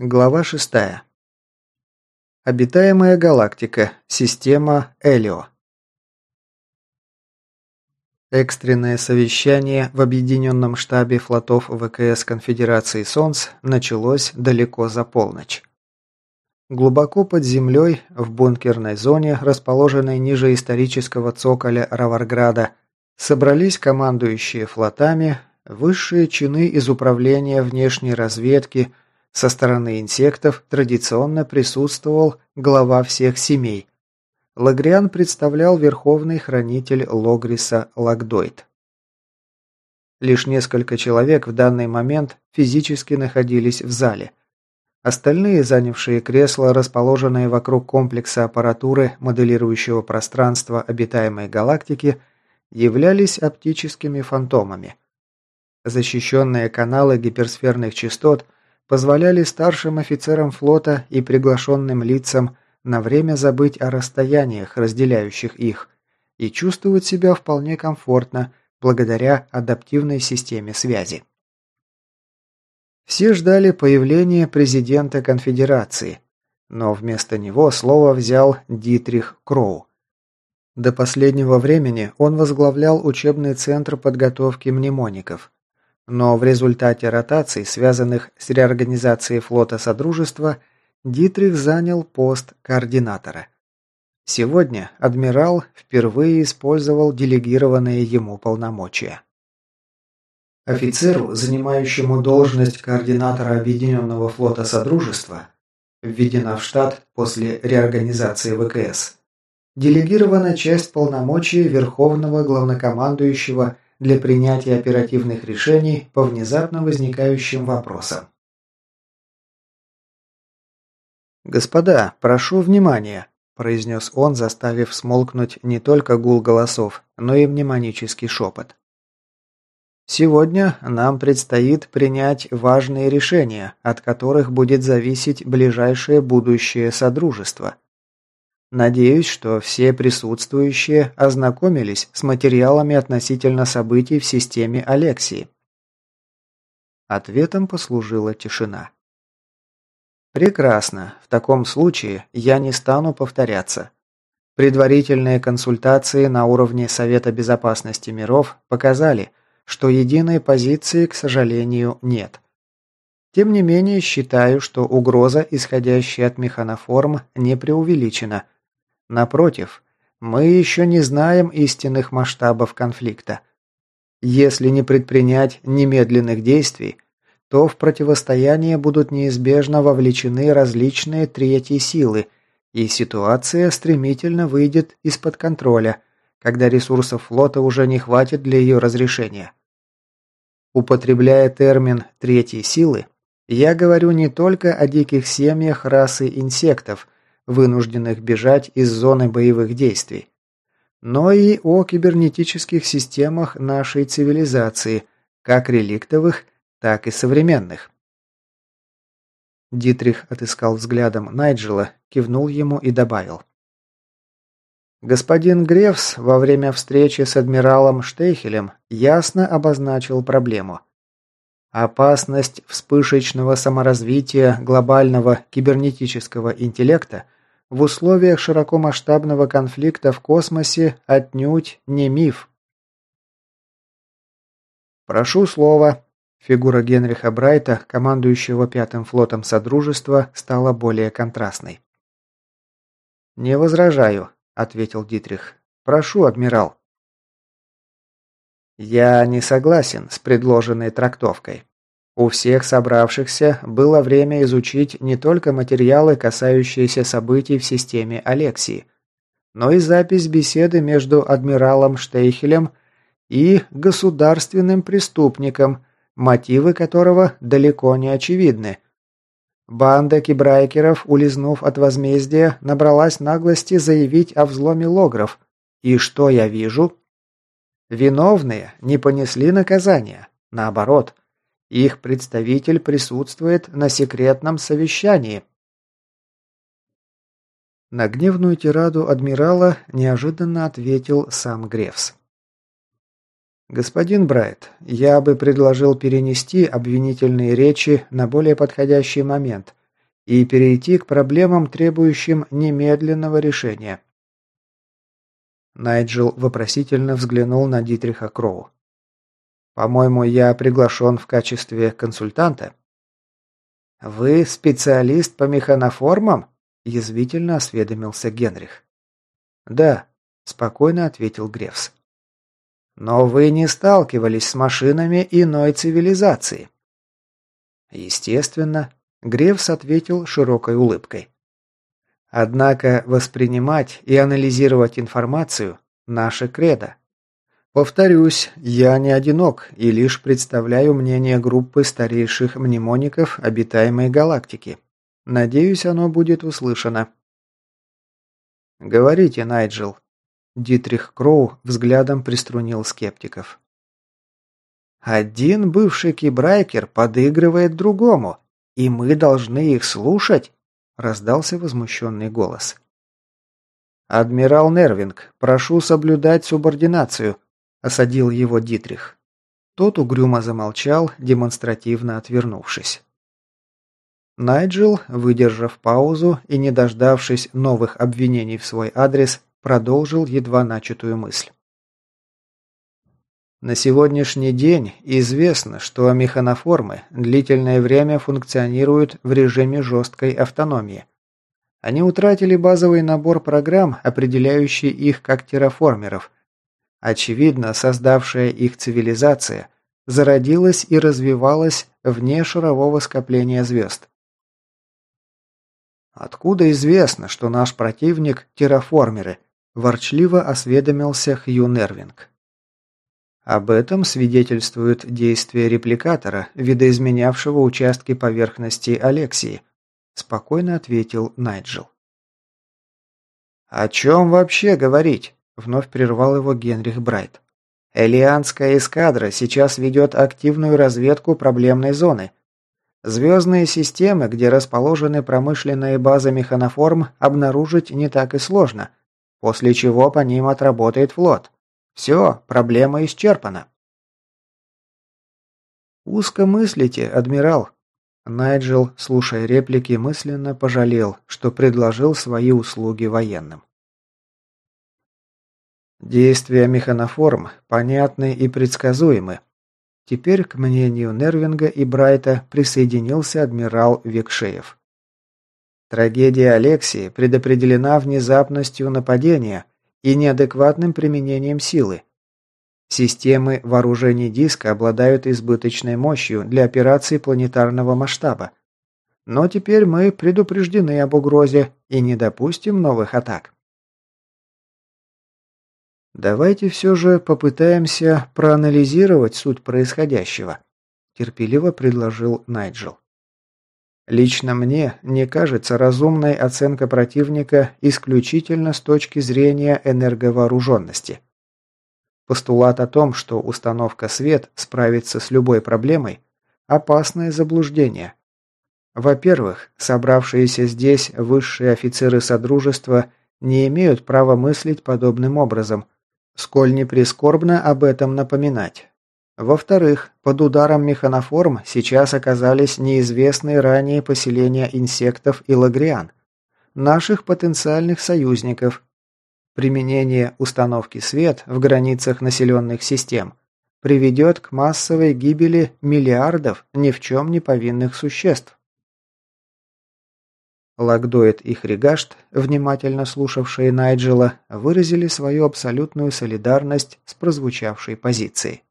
Глава 6. Обитаемая галактика. Система Элио. Экстренное совещание в Объединенном штабе флотов ВКС Конфедерации Солнц началось далеко за полночь. Глубоко под землей, в бункерной зоне, расположенной ниже исторического цоколя Раварграда, собрались командующие флотами, высшие чины из управления внешней разведки – со стороны инсектов традиционно присутствовал глава всех семей. Лагриан представлял верховный хранитель Логриса Лагдойд. Лишь несколько человек в данный момент физически находились в зале. Остальные, занявшие кресла, расположенные вокруг комплекса аппаратуры, моделирующего пространство обитаемой галактики, являлись оптическими фантомами. Защищенные каналы гиперсферных частот позволяли старшим офицерам флота и приглашенным лицам на время забыть о расстояниях, разделяющих их, и чувствовать себя вполне комфортно благодаря адаптивной системе связи. Все ждали появления президента конфедерации, но вместо него слово взял Дитрих Кроу. До последнего времени он возглавлял учебный центр подготовки мнемоников, но в результате ротаций, связанных с реорганизацией флота Содружества, Дитрих занял пост координатора. Сегодня адмирал впервые использовал делегированные ему полномочия. Офицеру, занимающему должность координатора Объединенного флота Содружества, введена в штат после реорганизации ВКС, делегирована часть полномочий Верховного Главнокомандующего для принятия оперативных решений по внезапно возникающим вопросам. «Господа, прошу внимания», – произнес он, заставив смолкнуть не только гул голосов, но и мнемонический шепот. «Сегодня нам предстоит принять важные решения, от которых будет зависеть ближайшее будущее Содружества. Надеюсь, что все присутствующие ознакомились с материалами относительно событий в системе Алексии. Ответом послужила тишина. Прекрасно. В таком случае я не стану повторяться. Предварительные консультации на уровне Совета безопасности миров показали, что единой позиции, к сожалению, нет. Тем не менее, считаю, что угроза, исходящая от механоформ, не преувеличена – Напротив, мы еще не знаем истинных масштабов конфликта. Если не предпринять немедленных действий, то в противостояние будут неизбежно вовлечены различные третьи силы, и ситуация стремительно выйдет из-под контроля, когда ресурсов флота уже не хватит для ее разрешения. Употребляя термин «третьей силы», я говорю не только о диких семьях расы инсектов – вынужденных бежать из зоны боевых действий, но и о кибернетических системах нашей цивилизации, как реликтовых, так и современных. Дитрих отыскал взглядом Найджела, кивнул ему и добавил. Господин Грефс во время встречи с адмиралом Штейхелем ясно обозначил проблему. Опасность вспышечного саморазвития глобального кибернетического интеллекта в условиях широкомасштабного конфликта в космосе отнюдь не миф. «Прошу слова». Фигура Генриха Брайта, командующего пятым флотом Содружества, стала более контрастной. «Не возражаю», — ответил Дитрих. «Прошу, адмирал». «Я не согласен с предложенной трактовкой. У всех собравшихся было время изучить не только материалы, касающиеся событий в системе Алексии, но и запись беседы между адмиралом Штейхелем и государственным преступником, мотивы которого далеко не очевидны. Банда кибрайкеров, улизнув от возмездия, набралась наглости заявить о взломе логров. И что я вижу? Виновные не понесли наказания. Наоборот – их представитель присутствует на секретном совещании. На гневную тираду адмирала неожиданно ответил сам Грефс. «Господин Брайт, я бы предложил перенести обвинительные речи на более подходящий момент, и перейти к проблемам, требующим немедленного решения. Найджел вопросительно взглянул на Дитриха Кроу. «По-моему, я приглашен в качестве консультанта». «Вы специалист по механоформам?» – язвительно осведомился Генрих. «Да», – спокойно ответил Грефс. «Но вы не сталкивались с машинами иной цивилизации». «Естественно», – Грефс ответил широкой улыбкой. Однако воспринимать и анализировать информацию – наше кредо. Повторюсь, я не одинок и лишь представляю мнение группы старейших мнемоников обитаемой галактики. Надеюсь, оно будет услышано. «Говорите, Найджел». Дитрих Кроу взглядом приструнил скептиков. «Один бывший кибрайкер подыгрывает другому, и мы должны их слушать?» раздался возмущенный голос. «Адмирал Нервинг, прошу соблюдать субординацию», – осадил его Дитрих. Тот угрюмо замолчал, демонстративно отвернувшись. Найджел, выдержав паузу и не дождавшись новых обвинений в свой адрес, продолжил едва начатую мысль. На сегодняшний день известно, что механоформы длительное время функционируют в режиме жесткой автономии. Они утратили базовый набор программ, определяющий их как терраформеров. Очевидно, создавшая их цивилизация зародилась и развивалась вне шарового скопления звезд. «Откуда известно, что наш противник – терраформеры?» – ворчливо осведомился Хью Нервинг. Об этом свидетельствуют действия репликатора, видоизменявшего участки поверхности Алексии, спокойно ответил Найджел. «О чем вообще говорить?» – вновь прервал его Генрих Брайт. «Элианская эскадра сейчас ведет активную разведку проблемной зоны. Звездные системы, где расположены промышленные базы механоформ, обнаружить не так и сложно, после чего по ним отработает флот. Все, проблема исчерпана. Узко мыслите, адмирал. Найджел, слушая реплики, мысленно пожалел, что предложил свои услуги военным. Действия механоформ понятны и предсказуемы. Теперь к мнению Нервинга и Брайта присоединился адмирал Викшеев. Трагедия Алексии предопределена внезапностью нападения, и неадекватным применением силы. Системы вооружений диска обладают избыточной мощью для операций планетарного масштаба. Но теперь мы предупреждены об угрозе и не допустим новых атак. Давайте все же попытаемся проанализировать суть происходящего, терпеливо предложил Найджел. Лично мне не кажется разумной оценка противника исключительно с точки зрения энерговооруженности. Постулат о том, что установка свет справится с любой проблемой – опасное заблуждение. Во-первых, собравшиеся здесь высшие офицеры Содружества не имеют права мыслить подобным образом, сколь не прискорбно об этом напоминать. Во-вторых, под ударом механоформ сейчас оказались неизвестные ранее поселения инсектов и лагриан, наших потенциальных союзников. Применение установки свет в границах населенных систем приведет к массовой гибели миллиардов ни в чем не повинных существ. Лагдоид и Хригашт, внимательно слушавшие Найджела, выразили свою абсолютную солидарность с прозвучавшей позицией.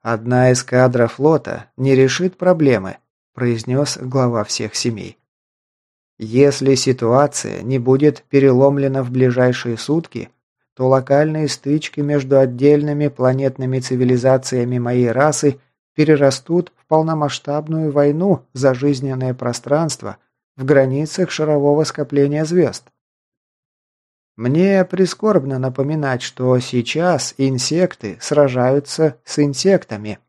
«Одна эскадра флота не решит проблемы», – произнес глава всех семей. «Если ситуация не будет переломлена в ближайшие сутки, то локальные стычки между отдельными планетными цивилизациями моей расы перерастут в полномасштабную войну за жизненное пространство в границах шарового скопления звезд. Мне прискорбно напоминать, что сейчас инсекты сражаются с инсектами.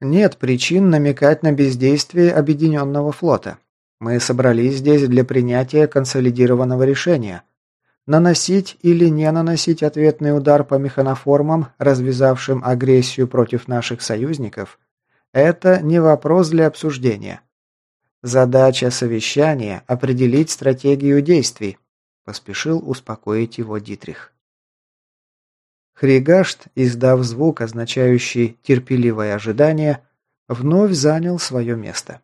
Нет причин намекать на бездействие объединенного флота. Мы собрались здесь для принятия консолидированного решения. Наносить или не наносить ответный удар по механоформам, развязавшим агрессию против наших союзников, Это не вопрос для обсуждения. Задача совещания – определить стратегию действий, поспешил успокоить его Дитрих. Хригашт, издав звук, означающий терпеливое ожидание, вновь занял свое место.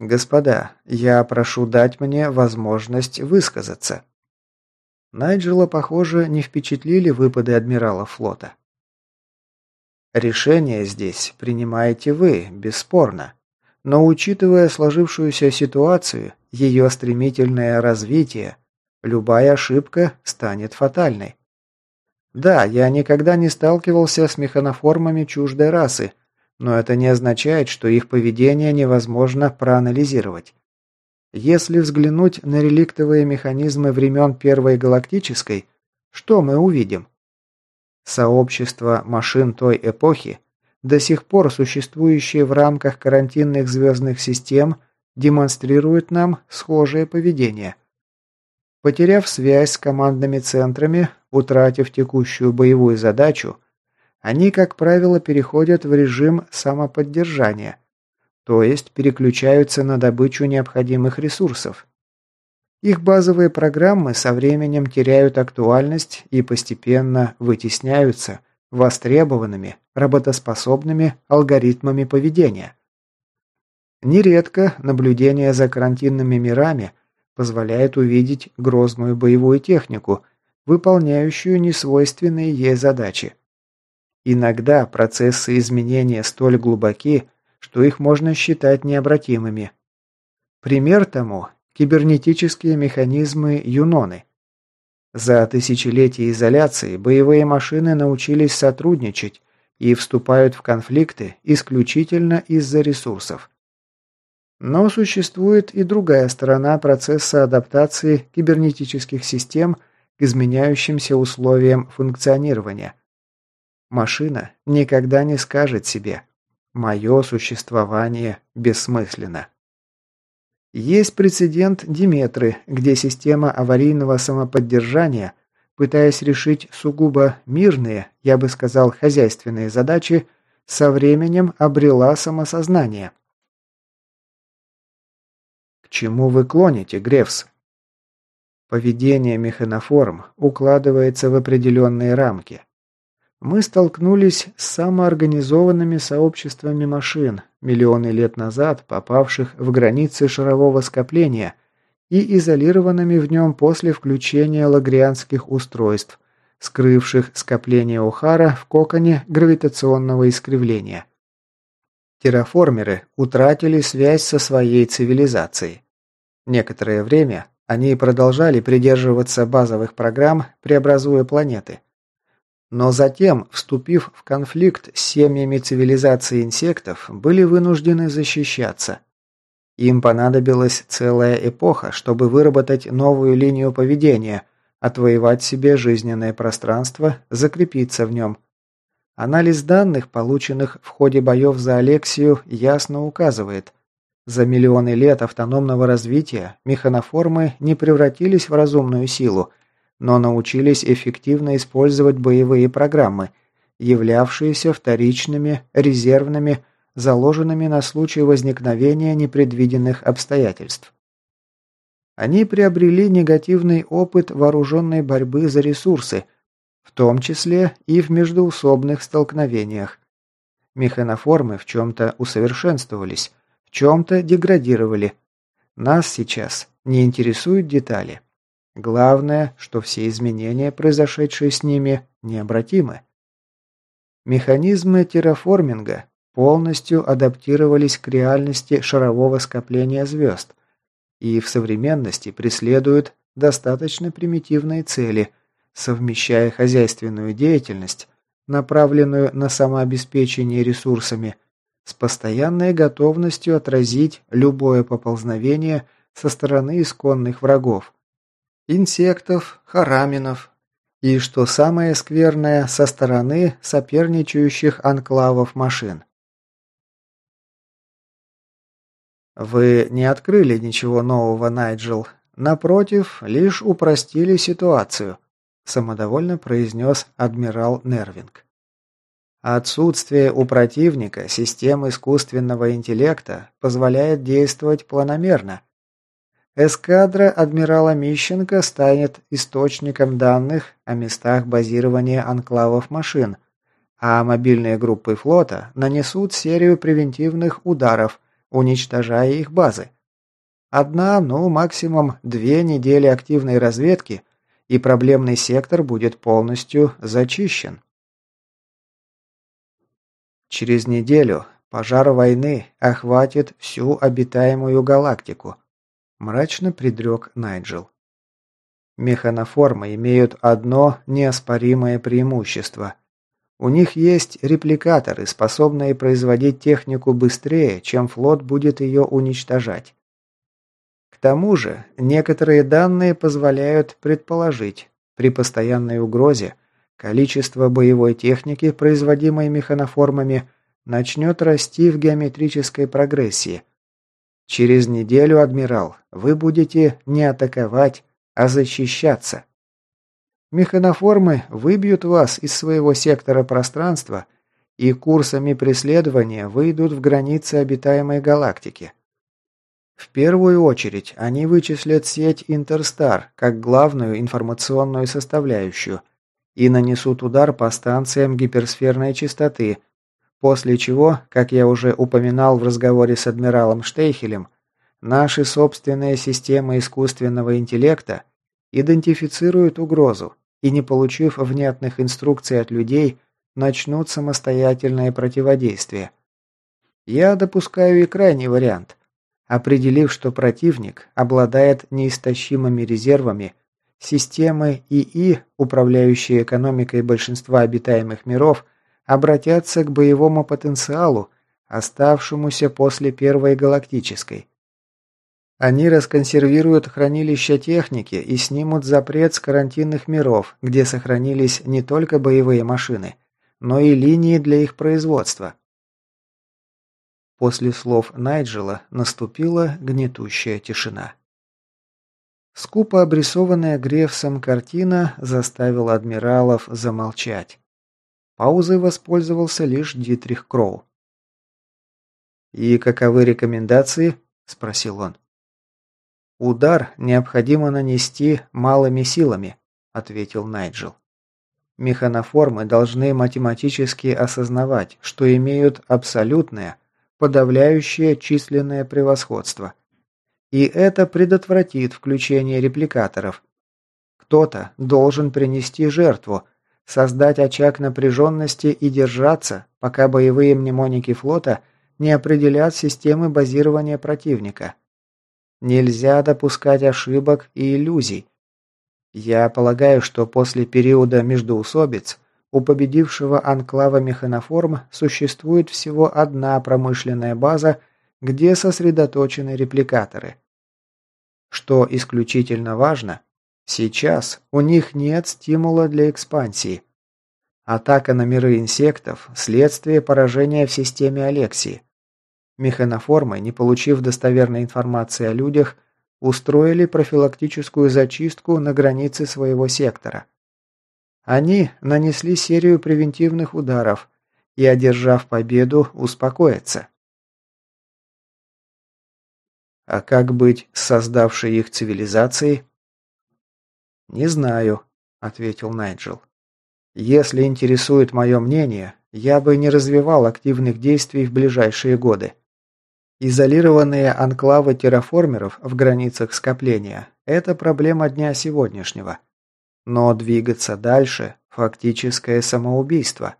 «Господа, я прошу дать мне возможность высказаться». Найджела, похоже, не впечатлили выпады адмирала флота. «Решение здесь принимаете вы, бесспорно. Но учитывая сложившуюся ситуацию, ее стремительное развитие, любая ошибка станет фатальной. Да, я никогда не сталкивался с механоформами чуждой расы, но это не означает, что их поведение невозможно проанализировать. Если взглянуть на реликтовые механизмы времен Первой Галактической, что мы увидим? Сообщество машин той эпохи, до сих пор существующие в рамках карантинных звездных систем, демонстрирует нам схожее поведение. Потеряв связь с командными центрами, утратив текущую боевую задачу, они, как правило, переходят в режим самоподдержания, то есть переключаются на добычу необходимых ресурсов. Их базовые программы со временем теряют актуальность и постепенно вытесняются востребованными, работоспособными алгоритмами поведения. Нередко наблюдение за карантинными мирами позволяет увидеть грозную боевую технику, выполняющую несвойственные ей задачи. Иногда процессы изменения столь глубоки, что их можно считать необратимыми. Пример тому – кибернетические механизмы Юноны. За тысячелетия изоляции боевые машины научились сотрудничать и вступают в конфликты исключительно из-за ресурсов. Но существует и другая сторона процесса адаптации кибернетических систем к изменяющимся условиям функционирования. Машина никогда не скажет себе «моё существование бессмысленно». Есть прецедент Диметры, где система аварийного самоподдержания, пытаясь решить сугубо мирные, я бы сказал, хозяйственные задачи, со временем обрела самосознание. К чему вы клоните, Грефс? Поведение механоформ укладывается в определенные рамки. Мы столкнулись с самоорганизованными сообществами машин, миллионы лет назад попавших в границы шарового скопления и изолированными в нем после включения лагрианских устройств, скрывших скопление Охара в коконе гравитационного искривления. Терраформеры утратили связь со своей цивилизацией. Некоторое время они продолжали придерживаться базовых программ, преобразуя планеты – но затем, вступив в конфликт с семьями цивилизации инсектов, были вынуждены защищаться. Им понадобилась целая эпоха, чтобы выработать новую линию поведения, отвоевать себе жизненное пространство, закрепиться в нем. Анализ данных, полученных в ходе боев за Алексию, ясно указывает, за миллионы лет автономного развития механоформы не превратились в разумную силу, но научились эффективно использовать боевые программы, являвшиеся вторичными, резервными, заложенными на случай возникновения непредвиденных обстоятельств. Они приобрели негативный опыт вооруженной борьбы за ресурсы, в том числе и в междоусобных столкновениях. Механоформы в чем-то усовершенствовались, в чем-то деградировали. Нас сейчас не интересуют детали. Главное, что все изменения, произошедшие с ними, необратимы. Механизмы терраформинга полностью адаптировались к реальности шарового скопления звезд и в современности преследуют достаточно примитивные цели, совмещая хозяйственную деятельность, направленную на самообеспечение ресурсами, с постоянной готовностью отразить любое поползновение со стороны исконных врагов – инсектов, хараминов и, что самое скверное, со стороны соперничающих анклавов машин. «Вы не открыли ничего нового, Найджел. Напротив, лишь упростили ситуацию», – самодовольно произнес адмирал Нервинг. Отсутствие у противника систем искусственного интеллекта позволяет действовать планомерно. Эскадра адмирала Мищенко станет источником данных о местах базирования анклавов машин, а мобильные группы флота нанесут серию превентивных ударов, уничтожая их базы. Одна, ну максимум две недели активной разведки, и проблемный сектор будет полностью зачищен. Через неделю пожар войны охватит всю обитаемую галактику, мрачно предрек Найджел. Механоформы имеют одно неоспоримое преимущество. У них есть репликаторы, способные производить технику быстрее, чем флот будет ее уничтожать. К тому же, некоторые данные позволяют предположить, при постоянной угрозе Количество боевой техники, производимой механоформами, начнет расти в геометрической прогрессии. Через неделю, адмирал, вы будете не атаковать, а защищаться. Механоформы выбьют вас из своего сектора пространства и курсами преследования выйдут в границы обитаемой галактики. В первую очередь они вычислят сеть Интерстар как главную информационную составляющую – и нанесут удар по станциям гиперсферной частоты, после чего, как я уже упоминал в разговоре с адмиралом Штейхелем, наши собственные системы искусственного интеллекта идентифицируют угрозу и, не получив внятных инструкций от людей, начнут самостоятельное противодействие. Я допускаю и крайний вариант. Определив, что противник обладает неистощимыми резервами Системы ИИ, управляющие экономикой большинства обитаемых миров, обратятся к боевому потенциалу, оставшемуся после Первой Галактической. Они расконсервируют хранилища техники и снимут запрет с карантинных миров, где сохранились не только боевые машины, но и линии для их производства. После слов Найджела наступила гнетущая тишина. Скупо обрисованная Грефсом картина заставила адмиралов замолчать. Паузой воспользовался лишь Дитрих Кроу. «И каковы рекомендации?» – спросил он. «Удар необходимо нанести малыми силами», – ответил Найджел. «Механоформы должны математически осознавать, что имеют абсолютное, подавляющее численное превосходство – и это предотвратит включение репликаторов. Кто-то должен принести жертву, создать очаг напряженности и держаться, пока боевые мнемоники флота не определят системы базирования противника. Нельзя допускать ошибок и иллюзий. Я полагаю, что после периода междоусобиц у победившего анклава механоформ существует всего одна промышленная база где сосредоточены репликаторы. Что исключительно важно, сейчас у них нет стимула для экспансии. Атака на миры инсектов – следствие поражения в системе Алексии. Механоформы, не получив достоверной информации о людях, устроили профилактическую зачистку на границе своего сектора. Они нанесли серию превентивных ударов и, одержав победу, успокоятся. А как быть с создавшей их цивилизацией? «Не знаю», — ответил Найджел. «Если интересует мое мнение, я бы не развивал активных действий в ближайшие годы. Изолированные анклавы терраформеров в границах скопления – это проблема дня сегодняшнего. Но двигаться дальше – фактическое самоубийство.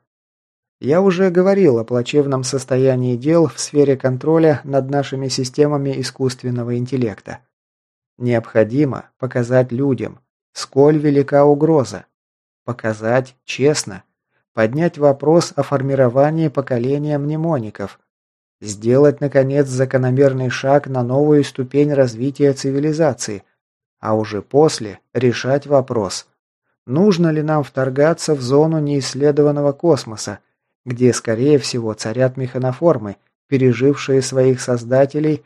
Я уже говорил о плачевном состоянии дел в сфере контроля над нашими системами искусственного интеллекта. Необходимо показать людям, сколь велика угроза. Показать честно. Поднять вопрос о формировании поколения мнемоников. Сделать, наконец, закономерный шаг на новую ступень развития цивилизации. А уже после решать вопрос. Нужно ли нам вторгаться в зону неисследованного космоса, где, скорее всего, царят механоформы, пережившие своих создателей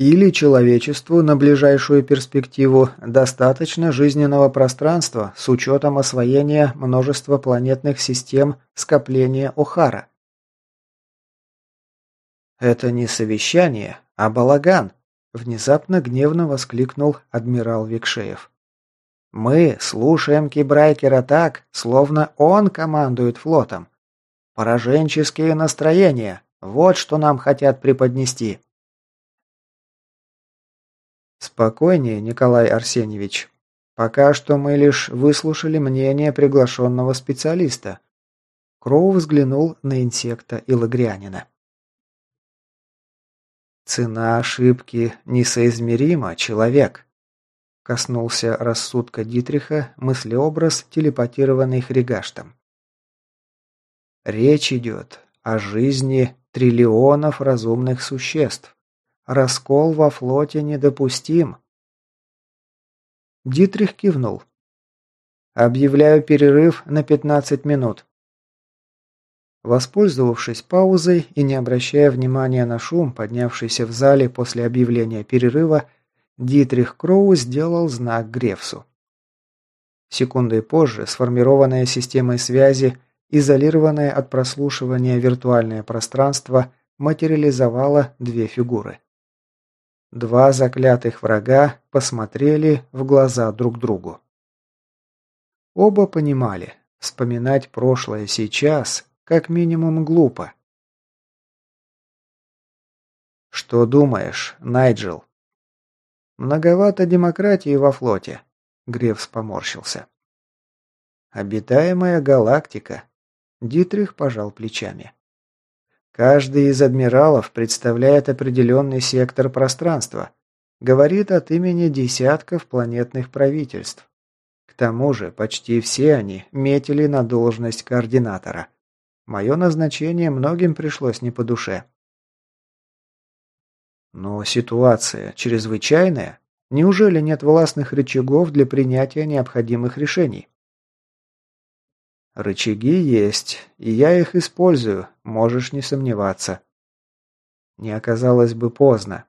Или человечеству на ближайшую перспективу достаточно жизненного пространства с учетом освоения множества планетных систем скопления Охара. «Это не совещание, а балаган!» – внезапно гневно воскликнул адмирал Викшеев. «Мы слушаем Кибрайкера так, словно он командует флотом. Пораженческие настроения – вот что нам хотят преподнести». «Спокойнее, Николай Арсеньевич. Пока что мы лишь выслушали мнение приглашенного специалиста». Кроу взглянул на инсекта и лагрянина. «Цена ошибки несоизмерима, человек», – коснулся рассудка Дитриха мыслеобраз, телепатированный Хригаштом. «Речь идет о жизни триллионов разумных существ. Раскол во флоте недопустим. Дитрих кивнул. Объявляю перерыв на 15 минут. Воспользовавшись паузой и не обращая внимания на шум, поднявшийся в зале после объявления перерыва, Дитрих Кроу сделал знак Грефсу. Секундой позже сформированная системой связи, изолированное от прослушивания виртуальное пространство материализовало две фигуры. Два заклятых врага посмотрели в глаза друг другу. Оба понимали, вспоминать прошлое сейчас как минимум глупо. «Что думаешь, Найджел?» «Многовато демократии во флоте», — Гревс поморщился. «Обитаемая галактика», — Дитрих пожал плечами. Каждый из адмиралов представляет определенный сектор пространства, говорит от имени десятков планетных правительств. К тому же почти все они метили на должность координатора. Мое назначение многим пришлось не по душе. Но ситуация чрезвычайная. Неужели нет властных рычагов для принятия необходимых решений? Рычаги есть, и я их использую, можешь не сомневаться. Не оказалось бы поздно.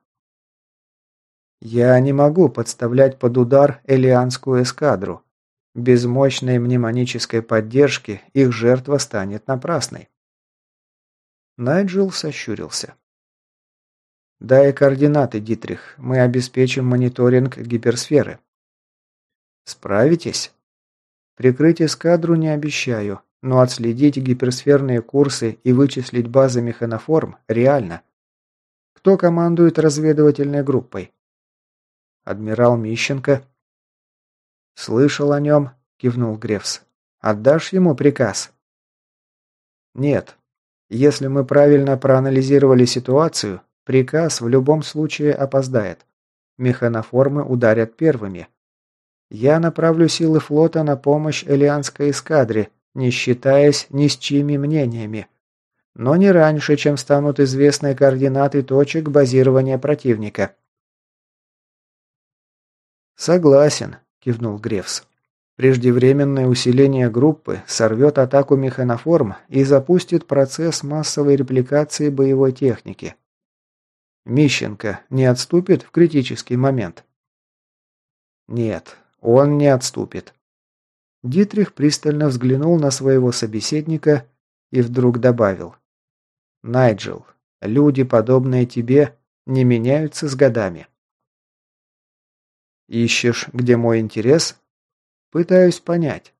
Я не могу подставлять под удар элианскую эскадру. Без мощной мнемонической поддержки их жертва станет напрасной. Найджел сощурился. «Дай координаты, Дитрих. Мы обеспечим мониторинг гиперсферы». «Справитесь?» Прикрыть эскадру не обещаю, но отследить гиперсферные курсы и вычислить базы механоформ реально. Кто командует разведывательной группой? Адмирал Мищенко. Слышал о нем, кивнул Грефс. Отдашь ему приказ? Нет. Если мы правильно проанализировали ситуацию, приказ в любом случае опоздает. Механоформы ударят первыми, я направлю силы флота на помощь Элианской эскадре, не считаясь ни с чьими мнениями. Но не раньше, чем станут известны координаты точек базирования противника. «Согласен», – кивнул Грефс. «Преждевременное усиление группы сорвет атаку механоформ и запустит процесс массовой репликации боевой техники. Мищенко не отступит в критический момент?» «Нет, он не отступит. Дитрих пристально взглянул на своего собеседника и вдруг добавил. «Найджел, люди, подобные тебе, не меняются с годами». «Ищешь, где мой интерес?» «Пытаюсь понять».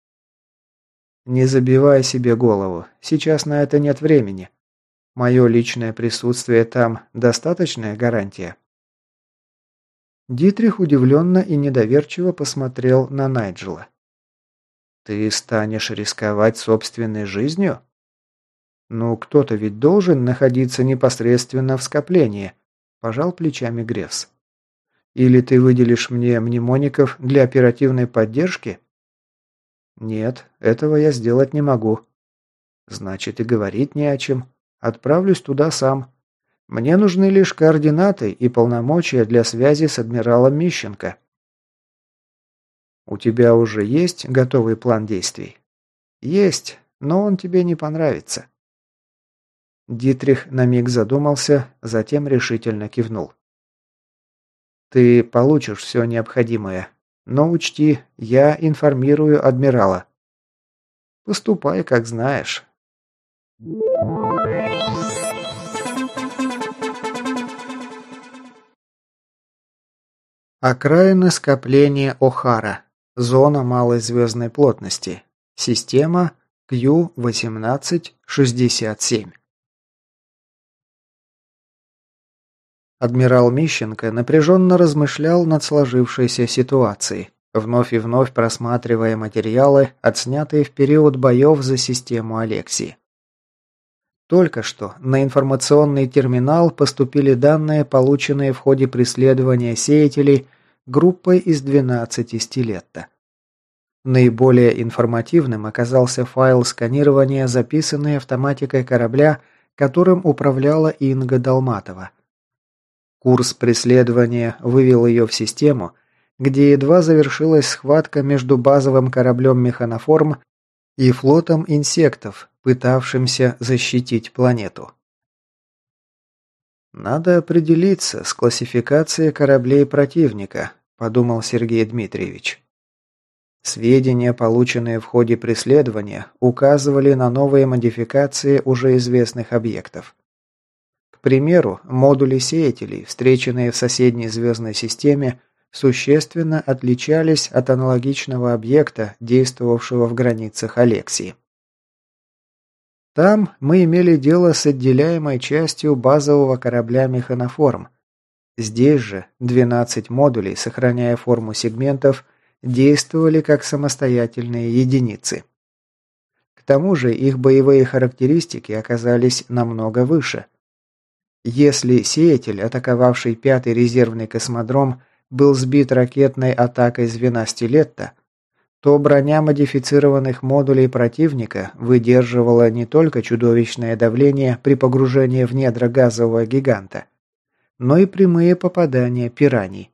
«Не забивай себе голову, сейчас на это нет времени. Мое личное присутствие там – достаточная гарантия?» Дитрих удивленно и недоверчиво посмотрел на Найджела. «Ты станешь рисковать собственной жизнью?» «Ну, кто-то ведь должен находиться непосредственно в скоплении», – пожал плечами Грефс. «Или ты выделишь мне мнемоников для оперативной поддержки?» «Нет, этого я сделать не могу». «Значит, и говорить не о чем. Отправлюсь туда сам. Мне нужны лишь координаты и полномочия для связи с адмиралом Мищенко. У тебя уже есть готовый план действий? Есть, но он тебе не понравится. Дитрих на миг задумался, затем решительно кивнул. Ты получишь все необходимое. Но учти, я информирую адмирала. Поступай, как знаешь. Окраина скопления О'Хара. Зона малой звездной плотности. Система Q-1867. Адмирал Мищенко напряженно размышлял над сложившейся ситуацией, вновь и вновь просматривая материалы, отснятые в период боев за систему Алексии. Только что на информационный терминал поступили данные, полученные в ходе преследования сеятелей группой из 12 стилетта. Наиболее информативным оказался файл сканирования, записанный автоматикой корабля, которым управляла Инга Долматова – Курс преследования вывел ее в систему, где едва завершилась схватка между базовым кораблем «Механоформ» и флотом инсектов, пытавшимся защитить планету. «Надо определиться с классификацией кораблей противника», – подумал Сергей Дмитриевич. Сведения, полученные в ходе преследования, указывали на новые модификации уже известных объектов примеру, модули сеятелей, встреченные в соседней звездной системе, существенно отличались от аналогичного объекта, действовавшего в границах Алексии. Там мы имели дело с отделяемой частью базового корабля «Механоформ». Здесь же 12 модулей, сохраняя форму сегментов, действовали как самостоятельные единицы. К тому же их боевые характеристики оказались намного выше – если сеятель, атаковавший пятый резервный космодром, был сбит ракетной атакой звена Стилетта, то броня модифицированных модулей противника выдерживала не только чудовищное давление при погружении в недра газового гиганта, но и прямые попадания пираний.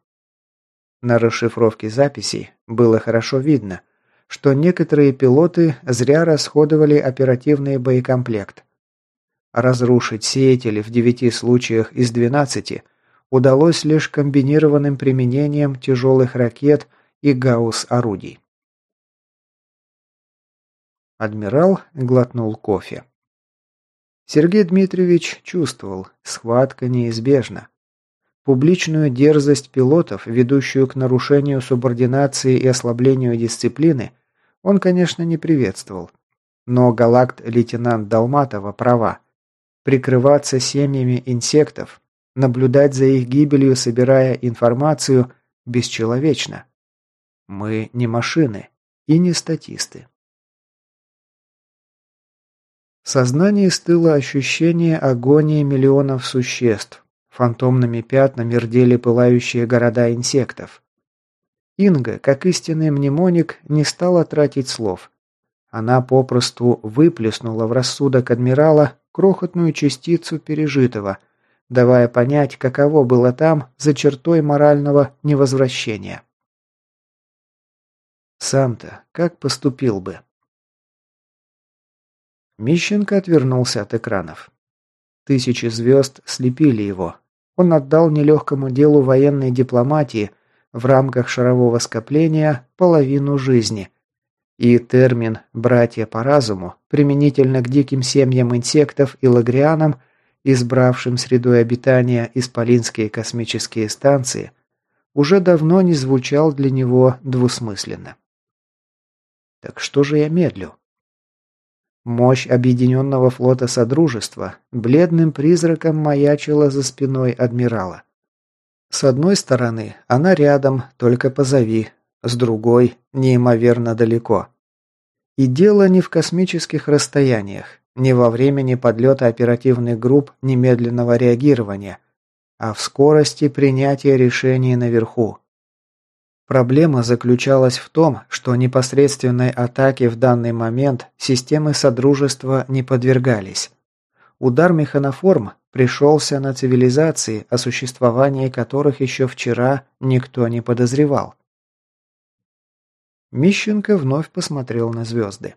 На расшифровке записей было хорошо видно, что некоторые пилоты зря расходовали оперативный боекомплект, Разрушить сеятели в девяти случаях из двенадцати удалось лишь комбинированным применением тяжелых ракет и гаусс-орудий. Адмирал глотнул кофе. Сергей Дмитриевич чувствовал, схватка неизбежна. Публичную дерзость пилотов, ведущую к нарушению субординации и ослаблению дисциплины, он, конечно, не приветствовал. Но галакт-лейтенант Долматова права прикрываться семьями инсектов, наблюдать за их гибелью, собирая информацию, бесчеловечно. Мы не машины и не статисты. Сознании стыло ощущение агонии миллионов существ. Фантомными пятнами рдели пылающие города инсектов. Инга, как истинный мнемоник, не стала тратить слов. Она попросту выплеснула в рассудок адмирала крохотную частицу пережитого, давая понять, каково было там за чертой морального невозвращения. Сам-то как поступил бы? Мищенко отвернулся от экранов. Тысячи звезд слепили его. Он отдал нелегкому делу военной дипломатии в рамках шарового скопления половину жизни – и термин «братья по разуму» применительно к диким семьям инсектов и лагрианам, избравшим средой обитания исполинские космические станции, уже давно не звучал для него двусмысленно. Так что же я медлю? Мощь объединенного флота Содружества бледным призраком маячила за спиной адмирала. С одной стороны, она рядом, только позови, с другой – неимоверно далеко. И дело не в космических расстояниях, не во времени подлета оперативных групп немедленного реагирования, а в скорости принятия решений наверху. Проблема заключалась в том, что непосредственной атаке в данный момент системы Содружества не подвергались. Удар механоформ пришелся на цивилизации, о существовании которых еще вчера никто не подозревал. Мищенко вновь посмотрел на звезды.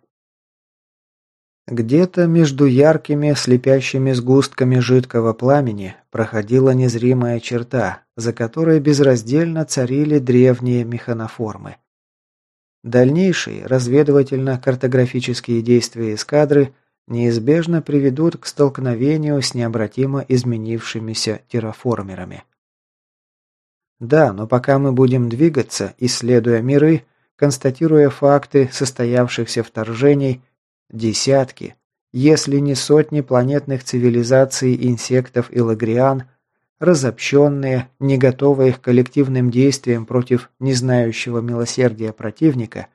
Где-то между яркими слепящими сгустками жидкого пламени проходила незримая черта, за которой безраздельно царили древние механоформы. Дальнейшие разведывательно-картографические действия эскадры неизбежно приведут к столкновению с необратимо изменившимися терраформерами. Да, но пока мы будем двигаться, исследуя миры, констатируя факты состоявшихся вторжений, десятки, если не сотни планетных цивилизаций инсектов и лагриан, разобщенные, не готовые к коллективным действиям против не знающего милосердия противника,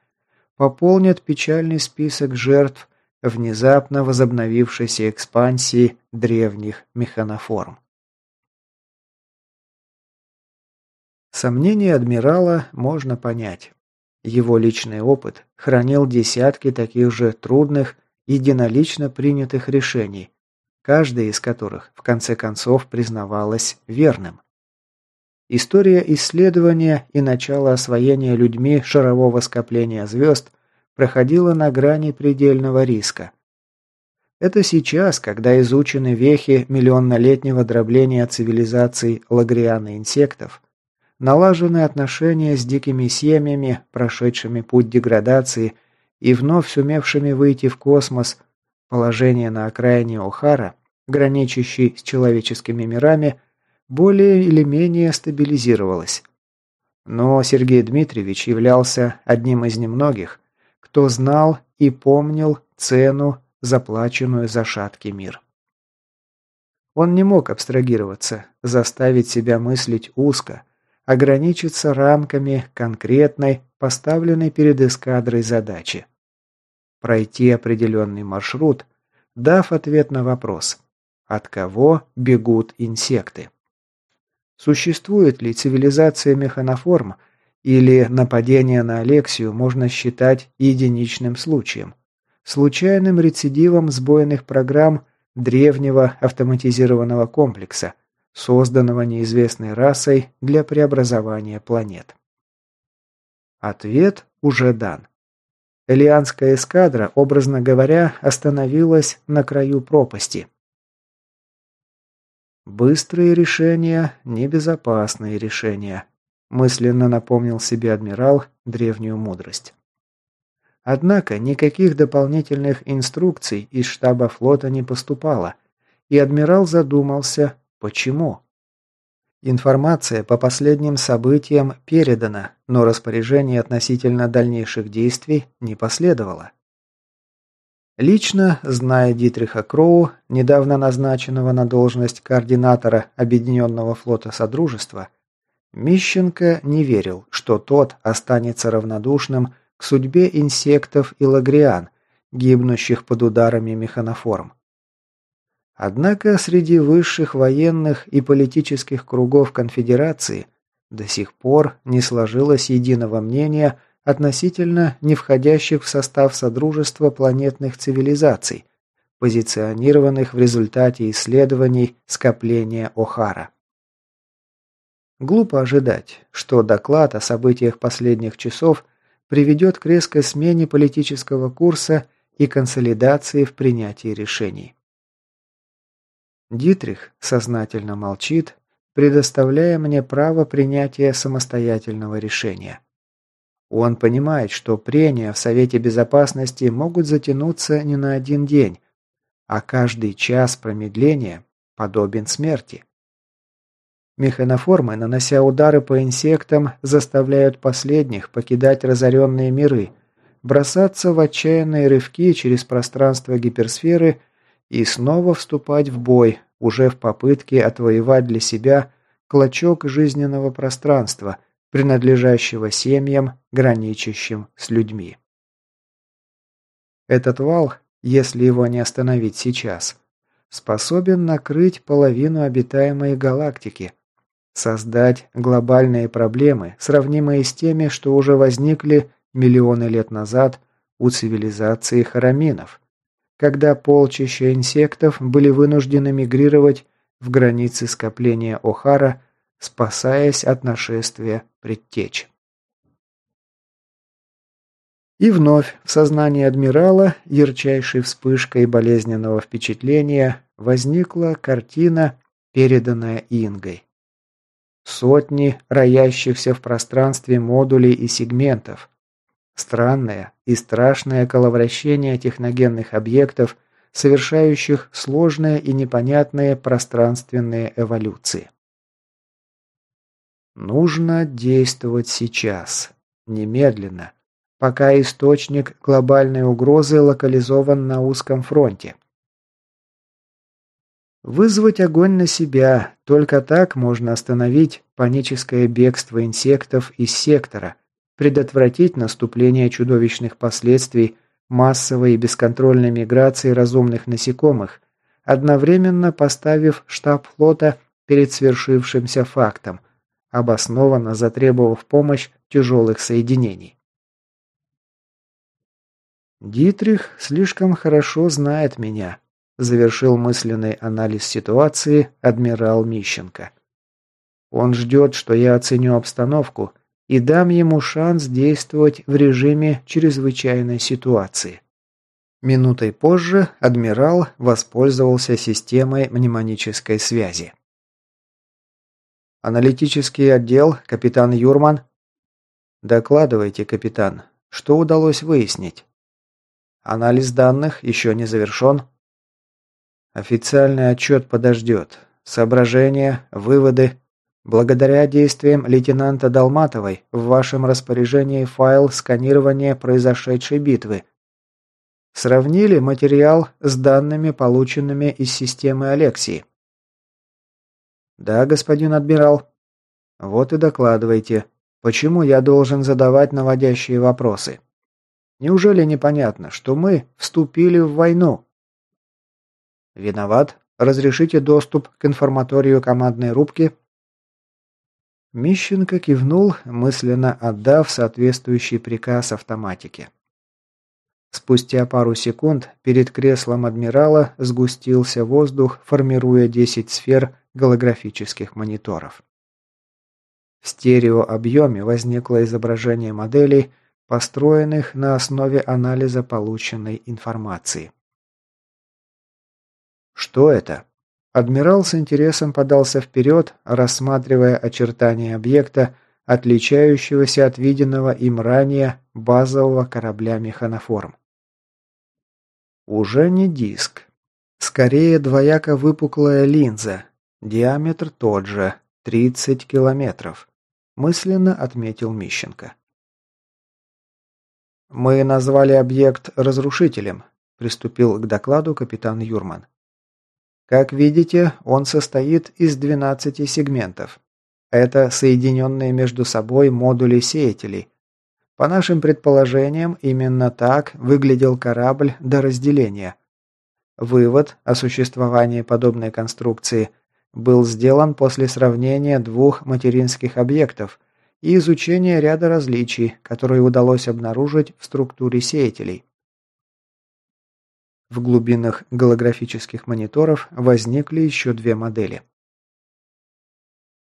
пополнят печальный список жертв внезапно возобновившейся экспансии древних механоформ. Сомнения адмирала можно понять. Его личный опыт хранил десятки таких же трудных, единолично принятых решений, каждая из которых в конце концов признавалась верным. История исследования и начало освоения людьми шарового скопления звезд проходила на грани предельного риска. Это сейчас, когда изучены вехи миллионнолетнего дробления цивилизаций лагриана инсектов, налажены отношения с дикими семьями, прошедшими путь деградации и вновь сумевшими выйти в космос, положение на окраине Охара, граничащей с человеческими мирами, более или менее стабилизировалось. Но Сергей Дмитриевич являлся одним из немногих, кто знал и помнил цену, заплаченную за шаткий мир. Он не мог абстрагироваться, заставить себя мыслить узко, ограничиться рамками конкретной, поставленной перед эскадрой задачи. Пройти определенный маршрут, дав ответ на вопрос «От кого бегут инсекты?». Существует ли цивилизация механоформ, или нападение на Алексию можно считать единичным случаем, случайным рецидивом сбойных программ древнего автоматизированного комплекса – созданного неизвестной расой для преобразования планет? Ответ уже дан. Элианская эскадра, образно говоря, остановилась на краю пропасти. Быстрые решения, небезопасные решения, мысленно напомнил себе адмирал древнюю мудрость. Однако никаких дополнительных инструкций из штаба флота не поступало, и адмирал задумался, Почему? Информация по последним событиям передана, но распоряжение относительно дальнейших действий не последовало. Лично, зная Дитриха Кроу, недавно назначенного на должность координатора Объединенного флота Содружества, Мищенко не верил, что тот останется равнодушным к судьбе инсектов и лагриан, гибнущих под ударами механоформ. Однако среди высших военных и политических кругов конфедерации до сих пор не сложилось единого мнения относительно не входящих в состав Содружества планетных цивилизаций, позиционированных в результате исследований скопления О'Хара. Глупо ожидать, что доклад о событиях последних часов приведет к резкой смене политического курса и консолидации в принятии решений. Дитрих сознательно молчит, предоставляя мне право принятия самостоятельного решения. Он понимает, что прения в Совете Безопасности могут затянуться не на один день, а каждый час промедления подобен смерти. Механоформы, нанося удары по инсектам, заставляют последних покидать разоренные миры, бросаться в отчаянные рывки через пространство гиперсферы – и снова вступать в бой, уже в попытке отвоевать для себя клочок жизненного пространства, принадлежащего семьям, граничащим с людьми. Этот вал, если его не остановить сейчас, способен накрыть половину обитаемой галактики, создать глобальные проблемы, сравнимые с теми, что уже возникли миллионы лет назад у цивилизации хараминов – когда полчища инсектов были вынуждены мигрировать в границы скопления О'Хара, спасаясь от нашествия предтеч. И вновь в сознании адмирала, ярчайшей вспышкой болезненного впечатления, возникла картина, переданная Ингой. Сотни роящихся в пространстве модулей и сегментов. Странное и страшное коловращение техногенных объектов, совершающих сложные и непонятные пространственные эволюции. Нужно действовать сейчас, немедленно, пока источник глобальной угрозы локализован на узком фронте. Вызвать огонь на себя, только так можно остановить паническое бегство инсектов из сектора, предотвратить наступление чудовищных последствий массовой и бесконтрольной миграции разумных насекомых, одновременно поставив штаб флота перед свершившимся фактом, обоснованно затребовав помощь тяжелых соединений. Дитрих слишком хорошо знает меня, завершил мысленный анализ ситуации адмирал Мищенко. Он ждет, что я оценю обстановку и дам ему шанс действовать в режиме чрезвычайной ситуации. Минутой позже адмирал воспользовался системой мнемонической связи. Аналитический отдел, капитан Юрман. Докладывайте, капитан. Что удалось выяснить? Анализ данных еще не завершен. Официальный отчет подождет. Соображения, выводы. Благодаря действиям лейтенанта Долматовой в вашем распоряжении файл сканирования произошедшей битвы. Сравнили материал с данными, полученными из системы Алексии. Да, господин адмирал. Вот и докладывайте. Почему я должен задавать наводящие вопросы? Неужели непонятно, что мы вступили в войну? «Виноват. Разрешите доступ к информаторию командной рубки?» Мищенко кивнул, мысленно отдав соответствующий приказ автоматике. Спустя пару секунд перед креслом адмирала сгустился воздух, формируя 10 сфер голографических мониторов. В стереообъеме возникло изображение моделей, построенных на основе анализа полученной информации. Что это? Адмирал с интересом подался вперед, рассматривая очертания объекта, отличающегося от виденного им ранее базового корабля «Механоформ». Уже не диск. Скорее двояко выпуклая линза. Диаметр тот же, 30 километров. Мысленно отметил Мищенко. «Мы назвали объект разрушителем», – приступил к докладу капитан Юрман. Как видите, он состоит из 12 сегментов. Это соединенные между собой модули сеятелей. По нашим предположениям, именно так выглядел корабль до разделения. Вывод о существовании подобной конструкции был сделан после сравнения двух материнских объектов и изучения ряда различий, которые удалось обнаружить в структуре сеятелей. В глубинах голографических мониторов возникли еще две модели.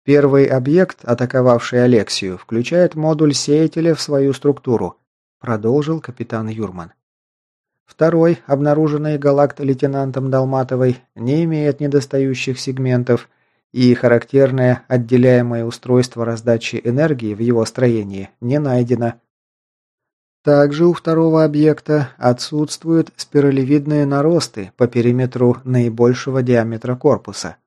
Первый объект, атаковавший Алексию, включает модуль сеятеля в свою структуру, продолжил капитан Юрман. Второй, обнаруженный галакт-лейтенантом Долматовой, не имеет недостающих сегментов, и характерное отделяемое устройство раздачи энергии в его строении не найдено. Также у второго объекта отсутствуют спиралевидные наросты по периметру наибольшего диаметра корпуса.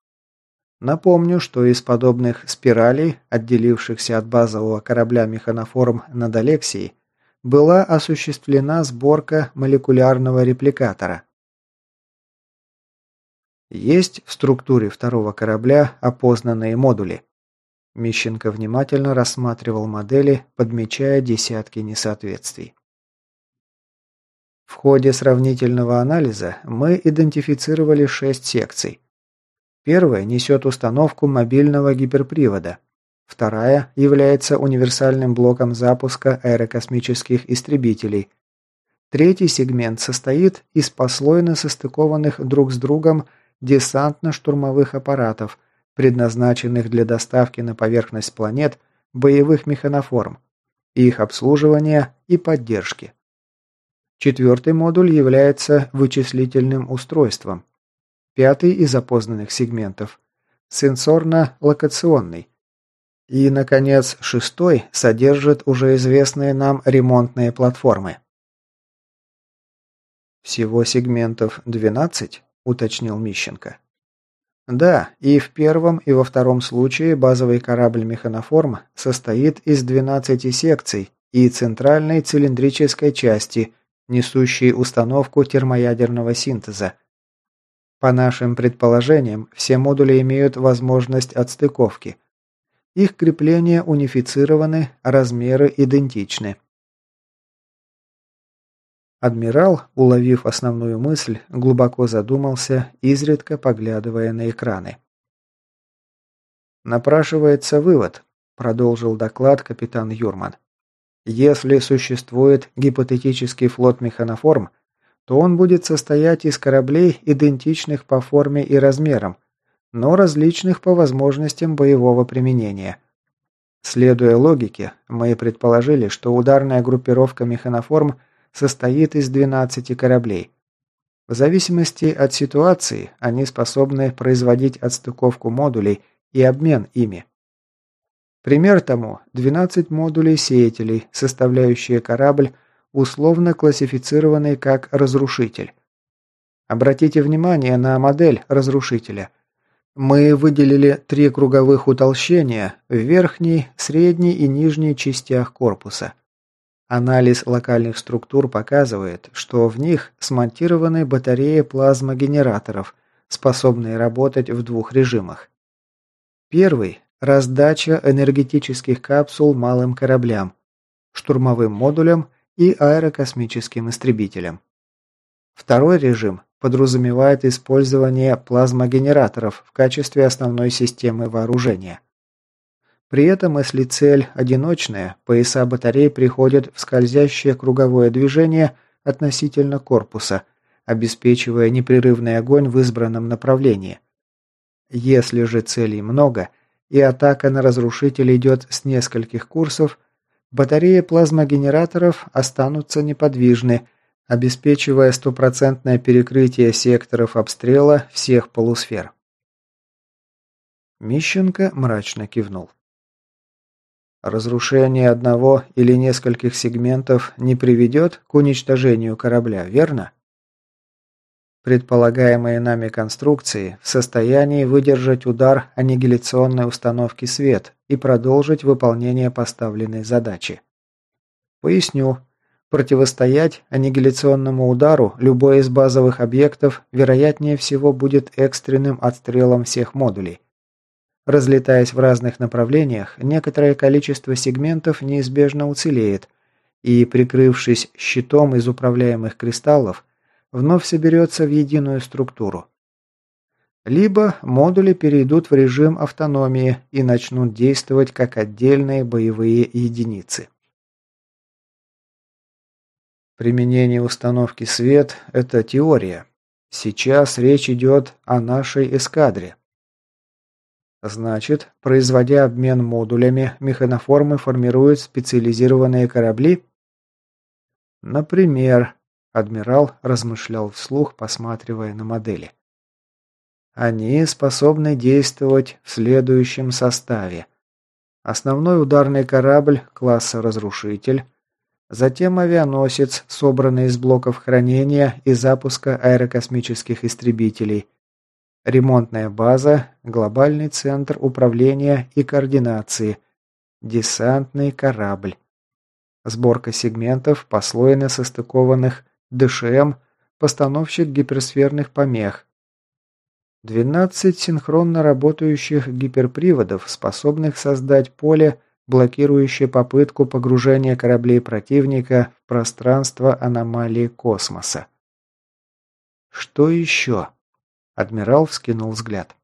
Напомню, что из подобных спиралей, отделившихся от базового корабля механоформ над Алексией, была осуществлена сборка молекулярного репликатора. Есть в структуре второго корабля опознанные модули. Мищенко внимательно рассматривал модели, подмечая десятки несоответствий. В ходе сравнительного анализа мы идентифицировали шесть секций. Первая несет установку мобильного гиперпривода. Вторая является универсальным блоком запуска аэрокосмических истребителей. Третий сегмент состоит из послойно состыкованных друг с другом десантно-штурмовых аппаратов – предназначенных для доставки на поверхность планет боевых механоформ, их обслуживания и поддержки. Четвертый модуль является вычислительным устройством. Пятый из опознанных сегментов – сенсорно-локационный. И, наконец, шестой содержит уже известные нам ремонтные платформы. «Всего сегментов 12?» – уточнил Мищенко. Да, и в первом, и во втором случае базовый корабль «Механоформ» состоит из 12 секций и центральной цилиндрической части, несущей установку термоядерного синтеза. По нашим предположениям, все модули имеют возможность отстыковки – их крепления унифицированы, размеры идентичны. Адмирал, уловив основную мысль, глубоко задумался, изредка поглядывая на экраны. «Напрашивается вывод», – продолжил доклад капитан Юрман. «Если существует гипотетический флот механоформ, то он будет состоять из кораблей, идентичных по форме и размерам, но различных по возможностям боевого применения. Следуя логике, мы предположили, что ударная группировка механоформ состоит из 12 кораблей. В зависимости от ситуации они способны производить отстыковку модулей и обмен ими. Пример тому – 12 модулей сеятелей, составляющие корабль, условно классифицированный как «разрушитель». Обратите внимание на модель разрушителя – мы выделили три круговых утолщения в верхней, средней и нижней частях корпуса. Анализ локальных структур показывает, что в них смонтированы батареи плазмогенераторов, способные работать в двух режимах. Первый – раздача энергетических капсул малым кораблям, штурмовым модулям и аэрокосмическим истребителям. Второй режим подразумевает использование плазмогенераторов в качестве основной системы вооружения. При этом, если цель одиночная, пояса батарей приходят в скользящее круговое движение относительно корпуса, обеспечивая непрерывный огонь в избранном направлении. Если же целей много, и атака на разрушитель идет с нескольких курсов, батареи плазмогенераторов останутся неподвижны – обеспечивая стопроцентное перекрытие секторов обстрела всех полусфер. Мищенко мрачно кивнул. Разрушение одного или нескольких сегментов не приведет к уничтожению корабля, верно? Предполагаемые нами конструкции в состоянии выдержать удар аннигиляционной установки «Свет» и продолжить выполнение поставленной задачи. Поясню, Противостоять аннигиляционному удару любой из базовых объектов вероятнее всего будет экстренным отстрелом всех модулей. Разлетаясь в разных направлениях, некоторое количество сегментов неизбежно уцелеет и, прикрывшись щитом из управляемых кристаллов, вновь соберется в единую структуру. Либо модули перейдут в режим автономии и начнут действовать как отдельные боевые единицы. Применение установки «Свет» – это теория. Сейчас речь идет о нашей эскадре. Значит, производя обмен модулями, механоформы формируют специализированные корабли? Например, адмирал размышлял вслух, посматривая на модели. Они способны действовать в следующем составе. Основной ударный корабль класса «Разрушитель» – Затем авианосец, собранный из блоков хранения и запуска аэрокосмических истребителей. Ремонтная база, глобальный центр управления и координации. Десантный корабль. Сборка сегментов, послойно состыкованных, ДШМ, постановщик гиперсферных помех. 12 синхронно работающих гиперприводов, способных создать поле блокирующее попытку погружения кораблей противника в пространство аномалии космоса. Что еще? Адмирал вскинул взгляд.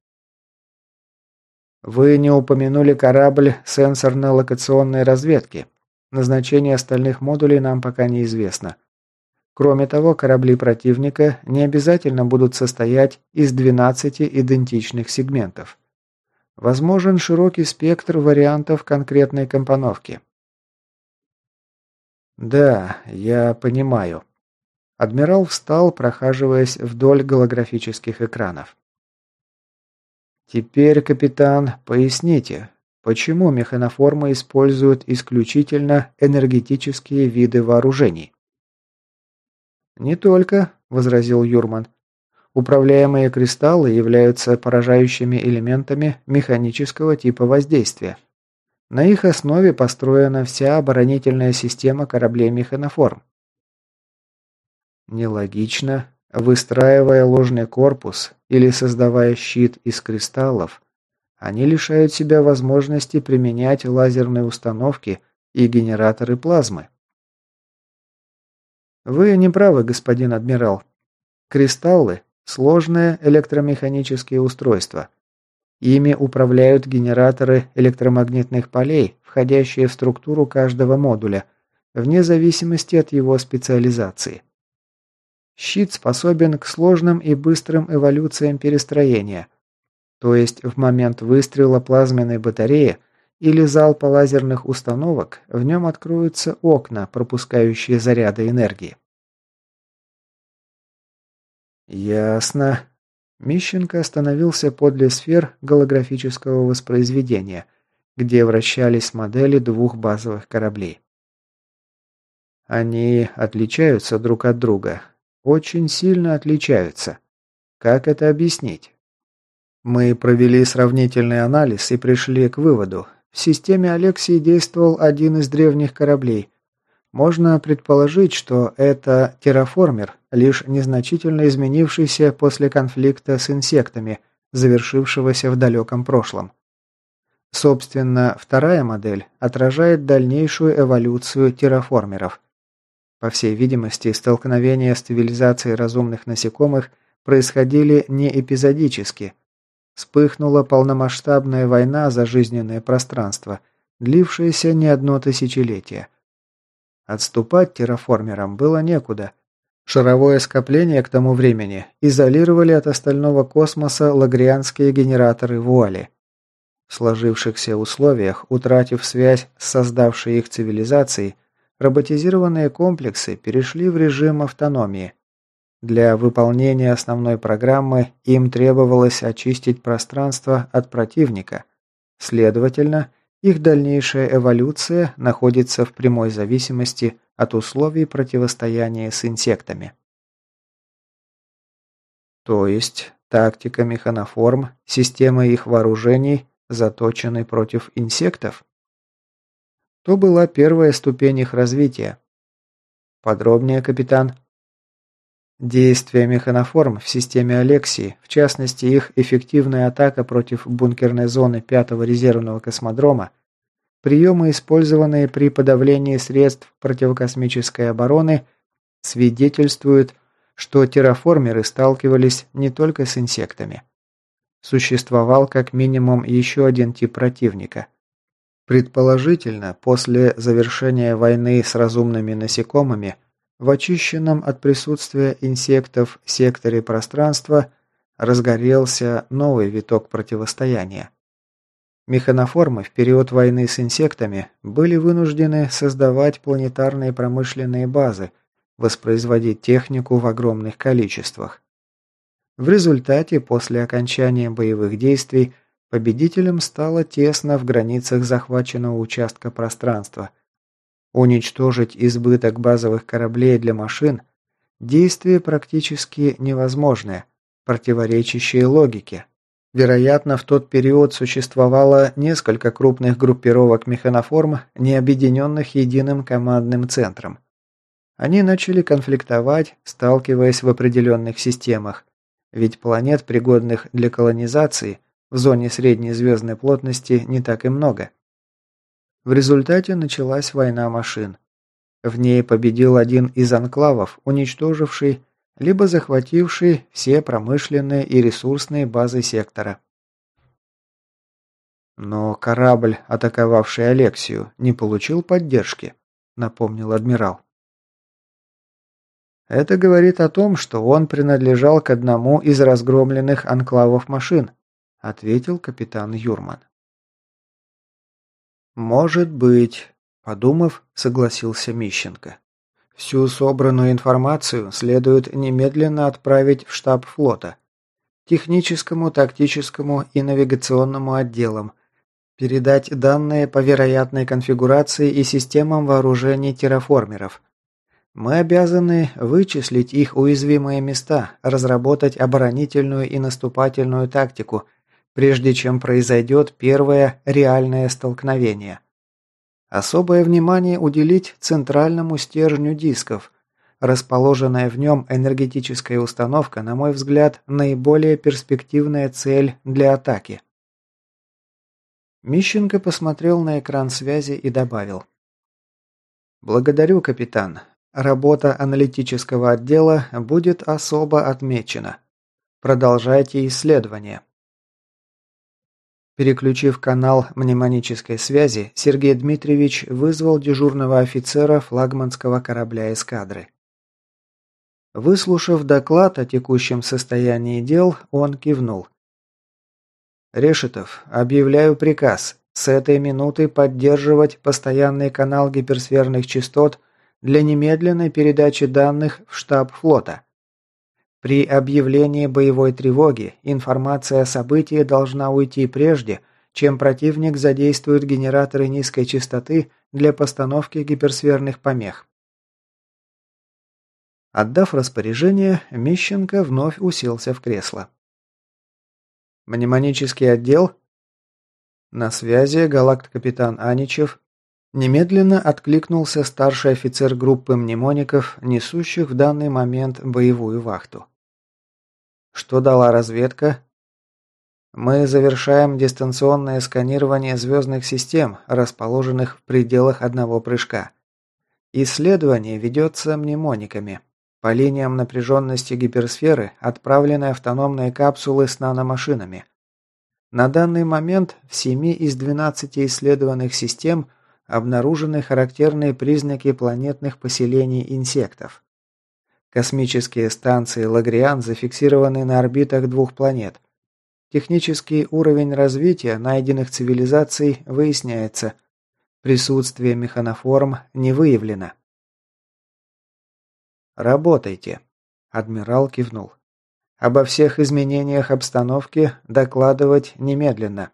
Вы не упомянули корабль сенсорно-локационной разведки. Назначение остальных модулей нам пока неизвестно. Кроме того, корабли противника не обязательно будут состоять из 12 идентичных сегментов. Возможен широкий спектр вариантов конкретной компоновки. Да, я понимаю. Адмирал встал, прохаживаясь вдоль голографических экранов. «Теперь, капитан, поясните, почему механоформы используют исключительно энергетические виды вооружений?» «Не только», – возразил Юрман. «Управляемые кристаллы являются поражающими элементами механического типа воздействия. На их основе построена вся оборонительная система кораблей механоформ. Нелогично, выстраивая ложный корпус или создавая щит из кристаллов, они лишают себя возможности применять лазерные установки и генераторы плазмы. Вы не правы, господин адмирал. Кристаллы – сложные электромеханические устройства. Ими управляют генераторы электромагнитных полей, входящие в структуру каждого модуля, вне зависимости от его специализации. Щит способен к сложным и быстрым эволюциям перестроения, то есть в момент выстрела плазменной батареи или залпа лазерных установок в нем откроются окна, пропускающие заряды энергии. Ясно. Мищенко остановился подле сфер голографического воспроизведения, где вращались модели двух базовых кораблей. Они отличаются друг от друга, очень сильно отличаются. Как это объяснить? Мы провели сравнительный анализ и пришли к выводу. В системе Алексии действовал один из древних кораблей. Можно предположить, что это терраформер, лишь незначительно изменившийся после конфликта с инсектами, завершившегося в далеком прошлом. Собственно, вторая модель отражает дальнейшую эволюцию терраформеров. По всей видимости, столкновения с цивилизацией разумных насекомых происходили не эпизодически. Вспыхнула полномасштабная война за жизненное пространство, длившаяся не одно тысячелетие. Отступать терраформерам было некуда. Шаровое скопление к тому времени изолировали от остального космоса лагрианские генераторы вуали. В сложившихся условиях, утратив связь с создавшей их цивилизацией, роботизированные комплексы перешли в режим автономии. Для выполнения основной программы им требовалось очистить пространство от противника. Следовательно, их дальнейшая эволюция находится в прямой зависимости от условий противостояния с инсектами. То есть тактика механоформ, система их вооружений заточены против инсектов? То была первая ступень их развития. Подробнее, капитан. Действия механоформ в системе Алексии, в частности их эффективная атака против бункерной зоны пятого резервного космодрома, приемы, использованные при подавлении средств противокосмической обороны, свидетельствуют, что терраформеры сталкивались не только с инсектами. Существовал как минимум еще один тип противника – Предположительно, после завершения войны с разумными насекомыми в очищенном от присутствия инсектов секторе пространства разгорелся новый виток противостояния. Механоформы в период войны с инсектами были вынуждены создавать планетарные промышленные базы, воспроизводить технику в огромных количествах. В результате, после окончания боевых действий, Победителем стало тесно в границах захваченного участка пространства. Уничтожить избыток базовых кораблей для машин – действие практически невозможное, противоречащее логике. Вероятно, в тот период существовало несколько крупных группировок механоформ, не объединенных единым командным центром. Они начали конфликтовать, сталкиваясь в определенных системах, ведь планет, пригодных для колонизации, в зоне средней звездной плотности не так и много. В результате началась война машин. В ней победил один из анклавов, уничтоживший либо захвативший все промышленные и ресурсные базы сектора. Но корабль, атаковавший Алексию, не получил поддержки, напомнил адмирал. Это говорит о том, что он принадлежал к одному из разгромленных анклавов машин, ответил капитан Юрман. Может быть, подумав, согласился Мищенко. Всю собранную информацию следует немедленно отправить в штаб флота, техническому, тактическому и навигационному отделам, передать данные по вероятной конфигурации и системам вооружений терраформеров. Мы обязаны вычислить их уязвимые места, разработать оборонительную и наступательную тактику, прежде чем произойдет первое реальное столкновение. Особое внимание уделить центральному стержню дисков. Расположенная в нем энергетическая установка, на мой взгляд, наиболее перспективная цель для атаки. Мищенко посмотрел на экран связи и добавил. «Благодарю, капитан. Работа аналитического отдела будет особо отмечена. Продолжайте исследование. Переключив канал мнемонической связи, Сергей Дмитриевич вызвал дежурного офицера флагманского корабля эскадры. Выслушав доклад о текущем состоянии дел, он кивнул. «Решетов, объявляю приказ с этой минуты поддерживать постоянный канал гиперсферных частот для немедленной передачи данных в штаб флота. При объявлении боевой тревоги информация о событии должна уйти прежде, чем противник задействует генераторы низкой частоты для постановки гиперсферных помех. Отдав распоряжение, Мищенко вновь уселся в кресло. «Мнемонический отдел?» На связи галакт-капитан Аничев Немедленно откликнулся старший офицер группы мнемоников, несущих в данный момент боевую вахту. Что дала разведка? Мы завершаем дистанционное сканирование звездных систем, расположенных в пределах одного прыжка. Исследование ведется мнемониками. По линиям напряженности гиперсферы отправлены автономные капсулы с наномашинами. На данный момент в 7 из 12 исследованных систем обнаружены характерные признаки планетных поселений инсектов. Космические станции Лагриан зафиксированы на орбитах двух планет. Технический уровень развития найденных цивилизаций выясняется. Присутствие механоформ не выявлено. «Работайте», – адмирал кивнул. «Обо всех изменениях обстановки докладывать немедленно».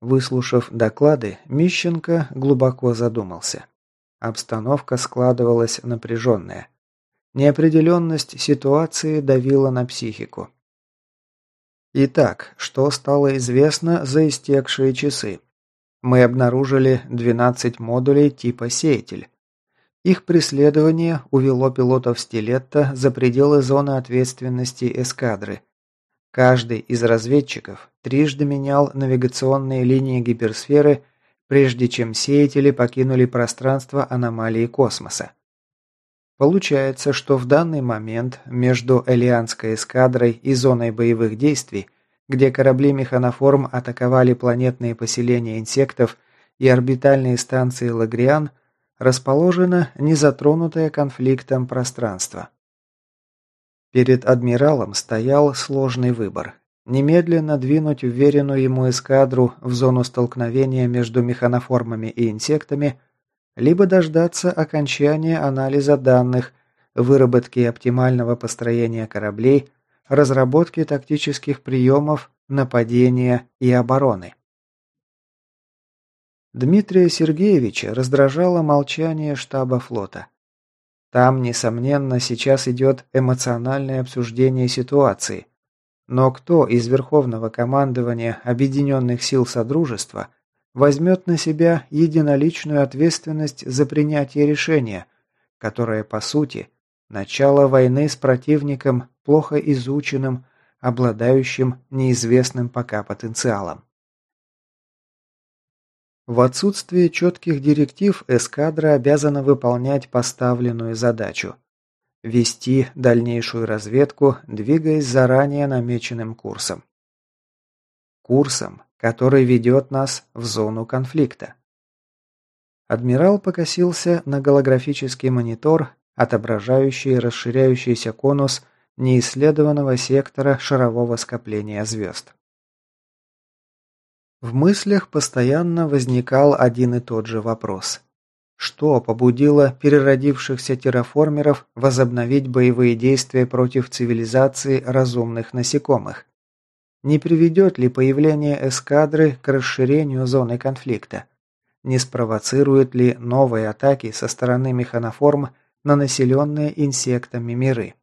Выслушав доклады, Мищенко глубоко задумался. Обстановка складывалась напряженная. Неопределенность ситуации давила на психику. Итак, что стало известно за истекшие часы? Мы обнаружили 12 модулей типа «Сеятель». Их преследование увело пилотов «Стилетта» за пределы зоны ответственности эскадры. Каждый из разведчиков трижды менял навигационные линии гиперсферы – прежде чем сеятели покинули пространство аномалии космоса. Получается, что в данный момент между Элианской эскадрой и зоной боевых действий, где корабли механоформ атаковали планетные поселения инсектов и орбитальные станции Лагриан, расположено незатронутое конфликтом пространство. Перед адмиралом стоял сложный выбор Немедленно двинуть уверенную ему эскадру в зону столкновения между механоформами и инсектами, либо дождаться окончания анализа данных, выработки оптимального построения кораблей, разработки тактических приемов, нападения и обороны. Дмитрия Сергеевича раздражало молчание штаба флота. Там, несомненно, сейчас идет эмоциональное обсуждение ситуации – но кто из Верховного командования Объединенных сил Содружества возьмет на себя единоличную ответственность за принятие решения, которое, по сути, начало войны с противником, плохо изученным, обладающим неизвестным пока потенциалом? В отсутствие четких директив эскадра обязана выполнять поставленную задачу – вести дальнейшую разведку, двигаясь заранее намеченным курсом. Курсом, который ведет нас в зону конфликта. Адмирал покосился на голографический монитор, отображающий расширяющийся конус неисследованного сектора шарового скопления звезд. В мыслях постоянно возникал один и тот же вопрос. Что побудило переродившихся терраформеров возобновить боевые действия против цивилизации разумных насекомых? Не приведет ли появление эскадры к расширению зоны конфликта? Не спровоцирует ли новые атаки со стороны механоформ на населенные инсектами миры?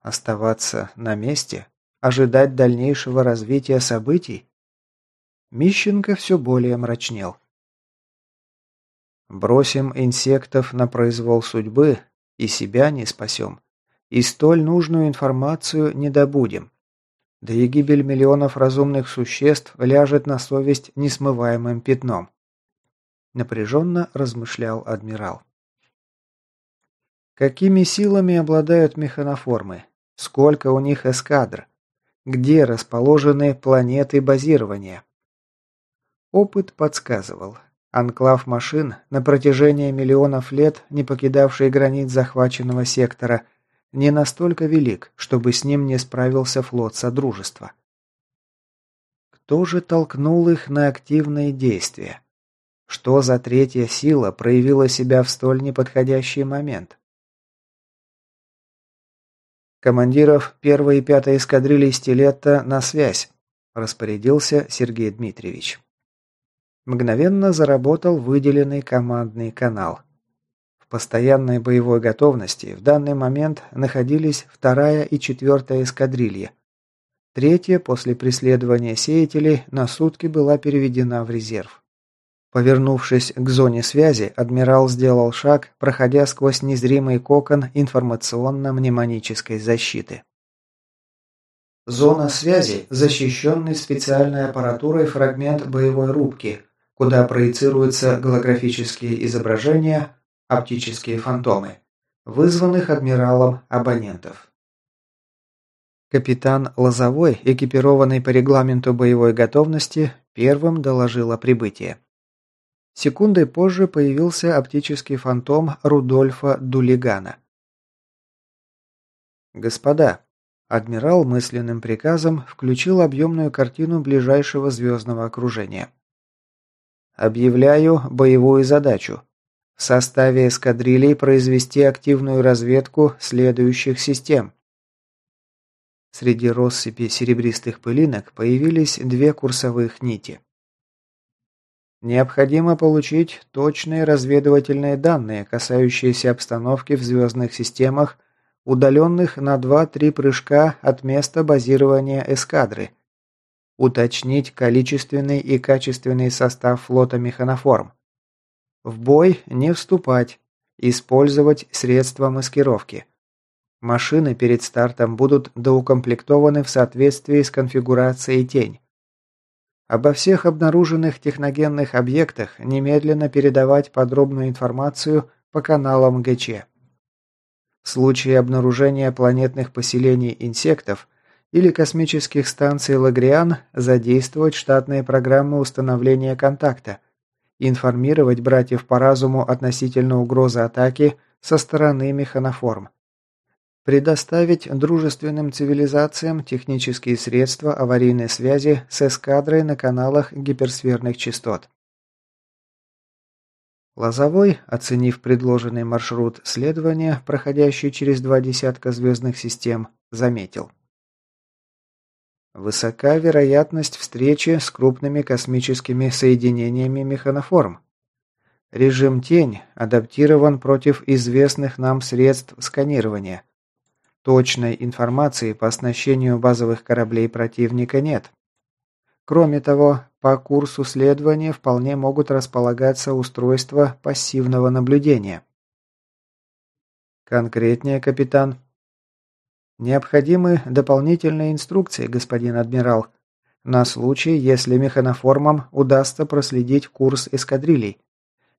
Оставаться на месте? Ожидать дальнейшего развития событий? Мищенко все более мрачнел. Бросим инсектов на произвол судьбы и себя не спасем. И столь нужную информацию не добудем. Да и гибель миллионов разумных существ ляжет на совесть несмываемым пятном. Напряженно размышлял адмирал. Какими силами обладают механоформы? Сколько у них эскадр? Где расположены планеты базирования? Опыт подсказывал. Анклав машин, на протяжении миллионов лет не покидавший границ захваченного сектора, не настолько велик, чтобы с ним не справился флот Содружества. Кто же толкнул их на активные действия? Что за третья сила проявила себя в столь неподходящий момент? Командиров первой и пятой эскадрилей «Стилетта» на связь, распорядился Сергей Дмитриевич. Мгновенно заработал выделенный командный канал. В постоянной боевой готовности в данный момент находились вторая и четвертая эскадрильи. Третья после преследования сеятелей на сутки была переведена в резерв. Повернувшись к зоне связи, адмирал сделал шаг, проходя сквозь незримый кокон информационно-мнемонической защиты. Зона связи – защищенный специальной аппаратурой фрагмент боевой рубки, куда проецируются голографические изображения, оптические фантомы, вызванных адмиралом абонентов. Капитан Лозовой, экипированный по регламенту боевой готовности, первым доложил о прибытии. Секундой позже появился оптический фантом Рудольфа Дулигана. «Господа», адмирал мысленным приказом включил объемную картину ближайшего звездного окружения. Объявляю боевую задачу. В составе эскадрилей произвести активную разведку следующих систем. Среди россыпи серебристых пылинок появились две курсовых нити. Необходимо получить точные разведывательные данные, касающиеся обстановки в звездных системах, удаленных на 2-3 прыжка от места базирования эскадры – Уточнить количественный и качественный состав флота механоформ. В бой не вступать. Использовать средства маскировки. Машины перед стартом будут доукомплектованы в соответствии с конфигурацией тень. Обо всех обнаруженных техногенных объектах немедленно передавать подробную информацию по каналам ГЧ. В случае обнаружения планетных поселений инсектов или космических станций Лагриан задействовать штатные программы установления контакта, информировать братьев по разуму относительно угрозы атаки со стороны механоформ, предоставить дружественным цивилизациям технические средства аварийной связи с эскадрой на каналах гиперсферных частот. Лозовой, оценив предложенный маршрут следования, проходящий через два десятка звездных систем, заметил. Высока вероятность встречи с крупными космическими соединениями механоформ. Режим «Тень» адаптирован против известных нам средств сканирования. Точной информации по оснащению базовых кораблей противника нет. Кроме того, по курсу следования вполне могут располагаться устройства пассивного наблюдения. Конкретнее, капитан. Необходимы дополнительные инструкции, господин адмирал, на случай, если механоформам удастся проследить курс эскадрилей.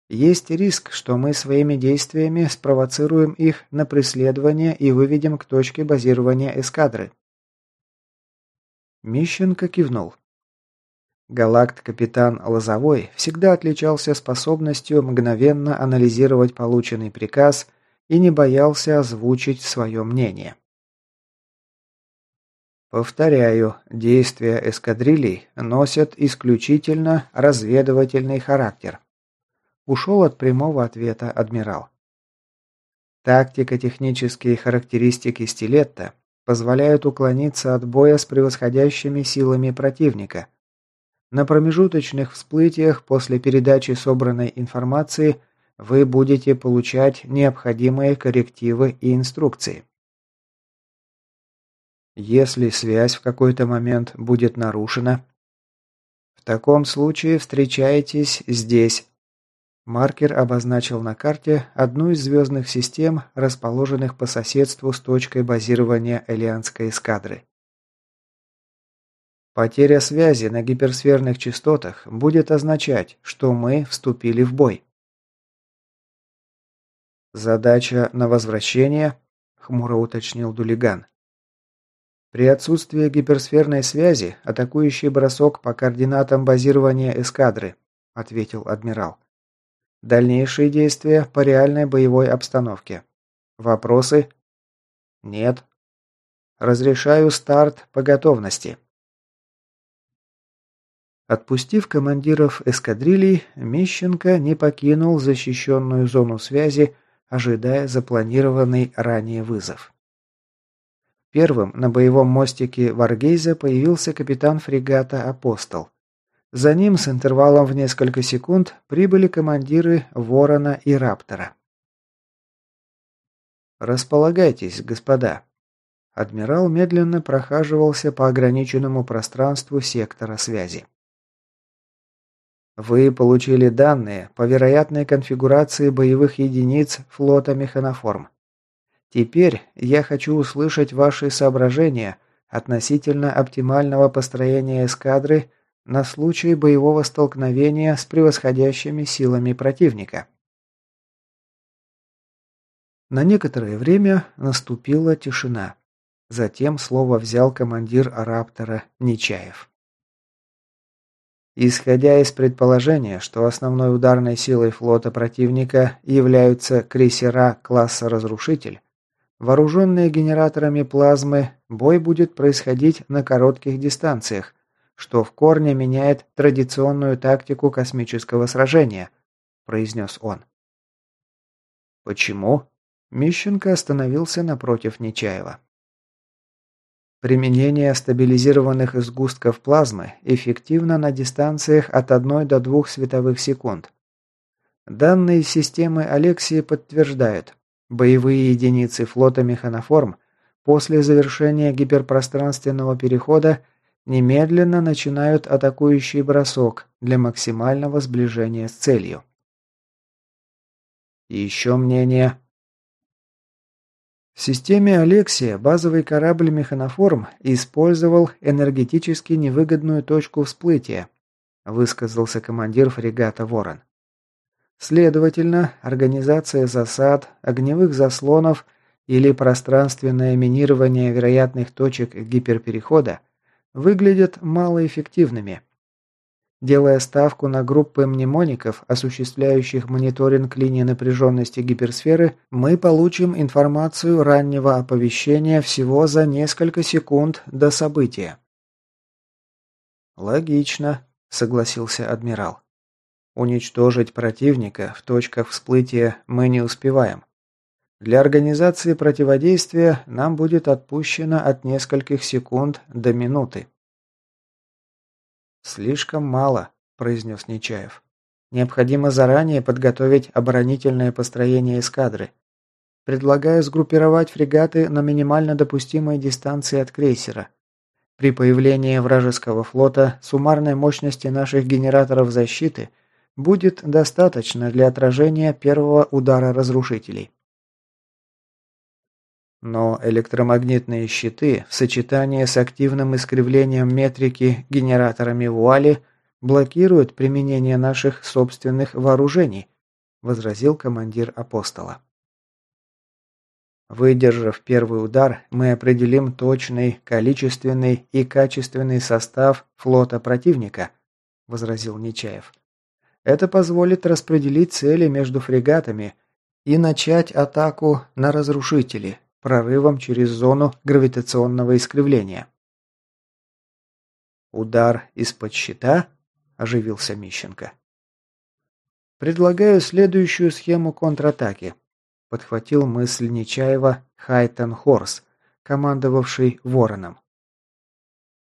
Есть риск, что мы своими действиями спровоцируем их на преследование и выведем к точке базирования эскадры. Мищенко кивнул. Галакт-капитан Лозовой всегда отличался способностью мгновенно анализировать полученный приказ и не боялся озвучить свое мнение. Повторяю, действия эскадрилей носят исключительно разведывательный характер. Ушел от прямого ответа адмирал. Тактико-технические характеристики стилетта позволяют уклониться от боя с превосходящими силами противника. На промежуточных всплытиях после передачи собранной информации вы будете получать необходимые коррективы и инструкции. Если связь в какой-то момент будет нарушена, в таком случае встречайтесь здесь. Маркер обозначил на карте одну из звездных систем, расположенных по соседству с точкой базирования Элианской эскадры. Потеря связи на гиперсферных частотах будет означать, что мы вступили в бой. «Задача на возвращение?» – хмуро уточнил Дулиган. При отсутствии гиперсферной связи атакующий бросок по координатам базирования эскадры, ответил адмирал. Дальнейшие действия по реальной боевой обстановке. Вопросы? Нет. Разрешаю старт по готовности. Отпустив командиров эскадрилий, Мищенко не покинул защищенную зону связи, ожидая запланированный ранее вызов. Первым на боевом мостике Варгейза появился капитан фрегата «Апостол». За ним с интервалом в несколько секунд прибыли командиры «Ворона» и «Раптора». «Располагайтесь, господа». Адмирал медленно прохаживался по ограниченному пространству сектора связи. Вы получили данные по вероятной конфигурации боевых единиц флота механоформ. Теперь я хочу услышать ваши соображения относительно оптимального построения эскадры на случай боевого столкновения с превосходящими силами противника. На некоторое время наступила тишина. Затем слово взял командир Раптора Нечаев. Исходя из предположения, что основной ударной силой флота противника являются крейсера класса «Разрушитель», Вооруженные генераторами плазмы, бой будет происходить на коротких дистанциях, что в корне меняет традиционную тактику космического сражения, произнес он. Почему? Мищенко остановился напротив Нечаева. Применение стабилизированных сгустков плазмы эффективно на дистанциях от 1 до 2 световых секунд. Данные системы Алексии подтверждают, Боевые единицы флота механоформ после завершения гиперпространственного перехода немедленно начинают атакующий бросок для максимального сближения с целью. еще мнение. В системе Алексия базовый корабль «Механоформ» использовал энергетически невыгодную точку всплытия, высказался командир фрегата «Ворон». Следовательно, организация засад, огневых заслонов или пространственное минирование вероятных точек гиперперехода выглядят малоэффективными. Делая ставку на группы мнемоников, осуществляющих мониторинг линии напряженности гиперсферы, мы получим информацию раннего оповещения всего за несколько секунд до события. «Логично», — согласился адмирал. Уничтожить противника в точках всплытия мы не успеваем. Для организации противодействия нам будет отпущено от нескольких секунд до минуты. «Слишком мало», – произнес Нечаев. «Необходимо заранее подготовить оборонительное построение эскадры. Предлагаю сгруппировать фрегаты на минимально допустимой дистанции от крейсера. При появлении вражеского флота суммарной мощности наших генераторов защиты – будет достаточно для отражения первого удара разрушителей. Но электромагнитные щиты в сочетании с активным искривлением метрики генераторами вуали блокируют применение наших собственных вооружений, возразил командир апостола. Выдержав первый удар, мы определим точный, количественный и качественный состав флота противника, возразил Нечаев. Это позволит распределить цели между фрегатами и начать атаку на разрушители прорывом через зону гравитационного искривления. «Удар из-под щита?» – оживился Мищенко. Предлагаю следующую схему контратаки. Подхватил мысль Нечаева Хайтон Хорс, командовавший Вороном.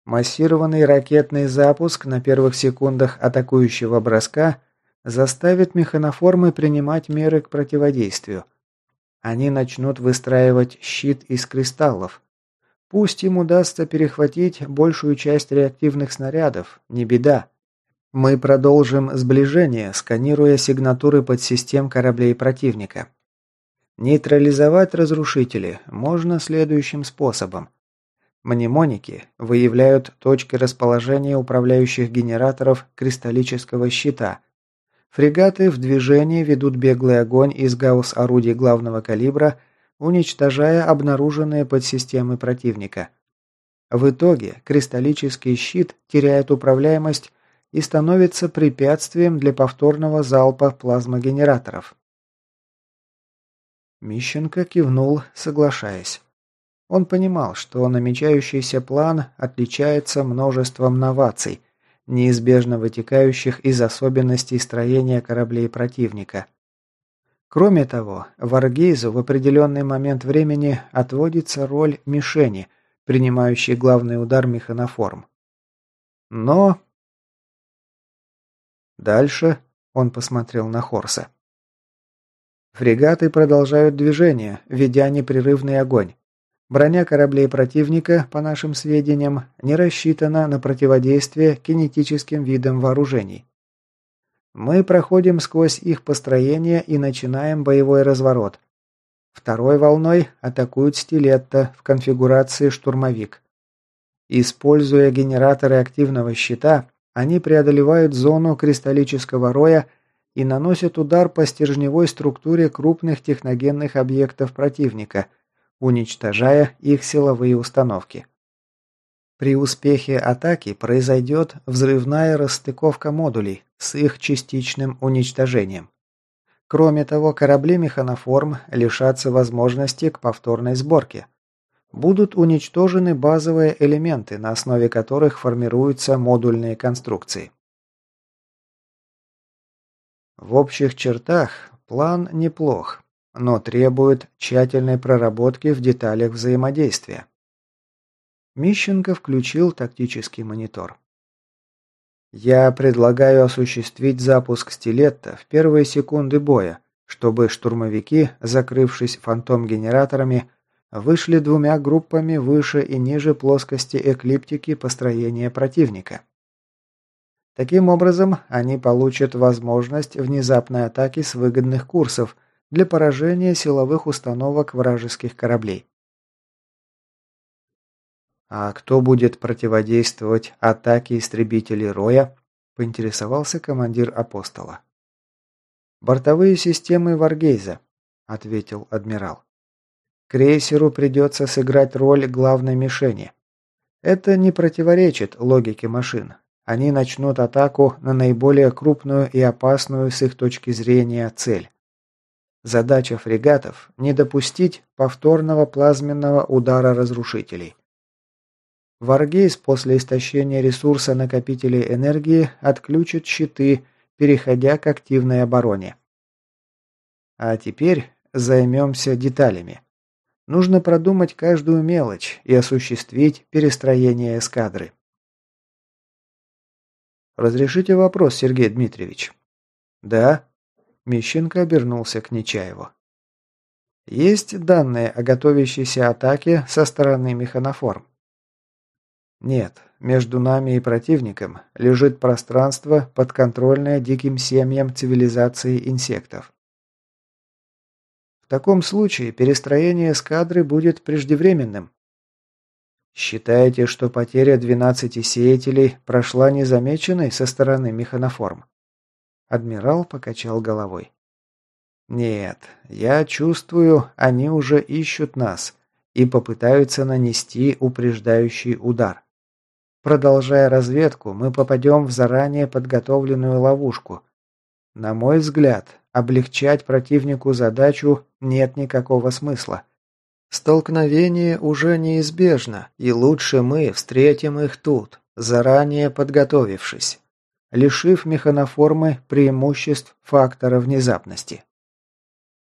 Массированный ракетный запуск на первых секундах атакующего броска заставит механоформы принимать меры к противодействию. Они начнут выстраивать щит из кристаллов. Пусть им удастся перехватить большую часть реактивных снарядов, не беда. Мы продолжим сближение, сканируя сигнатуры подсистем кораблей противника. Нейтрализовать разрушители можно следующим способом. Мнемоники выявляют точки расположения управляющих генераторов кристаллического щита – Фрегаты в движении ведут беглый огонь из гаусс-орудий главного калибра, уничтожая обнаруженные подсистемы противника. В итоге кристаллический щит теряет управляемость и становится препятствием для повторного залпа плазмогенераторов. Мищенко кивнул, соглашаясь. Он понимал, что намечающийся план отличается множеством новаций – неизбежно вытекающих из особенностей строения кораблей противника. Кроме того, Варгейзу в определенный момент времени отводится роль мишени, принимающей главный удар механоформ. Но... Дальше он посмотрел на Хорса. Фрегаты продолжают движение, ведя непрерывный огонь. Броня кораблей противника, по нашим сведениям, не рассчитана на противодействие кинетическим видам вооружений. Мы проходим сквозь их построение и начинаем боевой разворот. Второй волной атакуют стилетто в конфигурации штурмовик. Используя генераторы активного щита, они преодолевают зону кристаллического роя и наносят удар по стержневой структуре крупных техногенных объектов противника – уничтожая их силовые установки. При успехе атаки произойдет взрывная расстыковка модулей с их частичным уничтожением. Кроме того, корабли механоформ лишатся возможности к повторной сборке. Будут уничтожены базовые элементы, на основе которых формируются модульные конструкции. В общих чертах план неплох, но требует тщательной проработки в деталях взаимодействия. Мищенко включил тактический монитор. «Я предлагаю осуществить запуск стилетта в первые секунды боя, чтобы штурмовики, закрывшись фантом-генераторами, вышли двумя группами выше и ниже плоскости эклиптики построения противника. Таким образом, они получат возможность внезапной атаки с выгодных курсов – для поражения силовых установок вражеских кораблей. «А кто будет противодействовать атаке истребителей Роя?» – поинтересовался командир апостола. «Бортовые системы Варгейза», – ответил адмирал. «Крейсеру придется сыграть роль главной мишени. Это не противоречит логике машин. Они начнут атаку на наиболее крупную и опасную с их точки зрения цель. Задача фрегатов – не допустить повторного плазменного удара разрушителей. Варгейс после истощения ресурса накопителей энергии отключит щиты, переходя к активной обороне. А теперь займемся деталями. Нужно продумать каждую мелочь и осуществить перестроение эскадры. Разрешите вопрос, Сергей Дмитриевич? Да, Мещенко обернулся к Нечаеву. «Есть данные о готовящейся атаке со стороны механоформ?» «Нет. Между нами и противником лежит пространство, подконтрольное диким семьям цивилизации инсектов. В таком случае перестроение эскадры будет преждевременным. Считаете, что потеря 12 сеятелей прошла незамеченной со стороны механоформ? Адмирал покачал головой. «Нет, я чувствую, они уже ищут нас и попытаются нанести упреждающий удар. Продолжая разведку, мы попадем в заранее подготовленную ловушку. На мой взгляд, облегчать противнику задачу нет никакого смысла. Столкновение уже неизбежно, и лучше мы встретим их тут, заранее подготовившись. Лишив механоформы преимуществ фактора внезапности.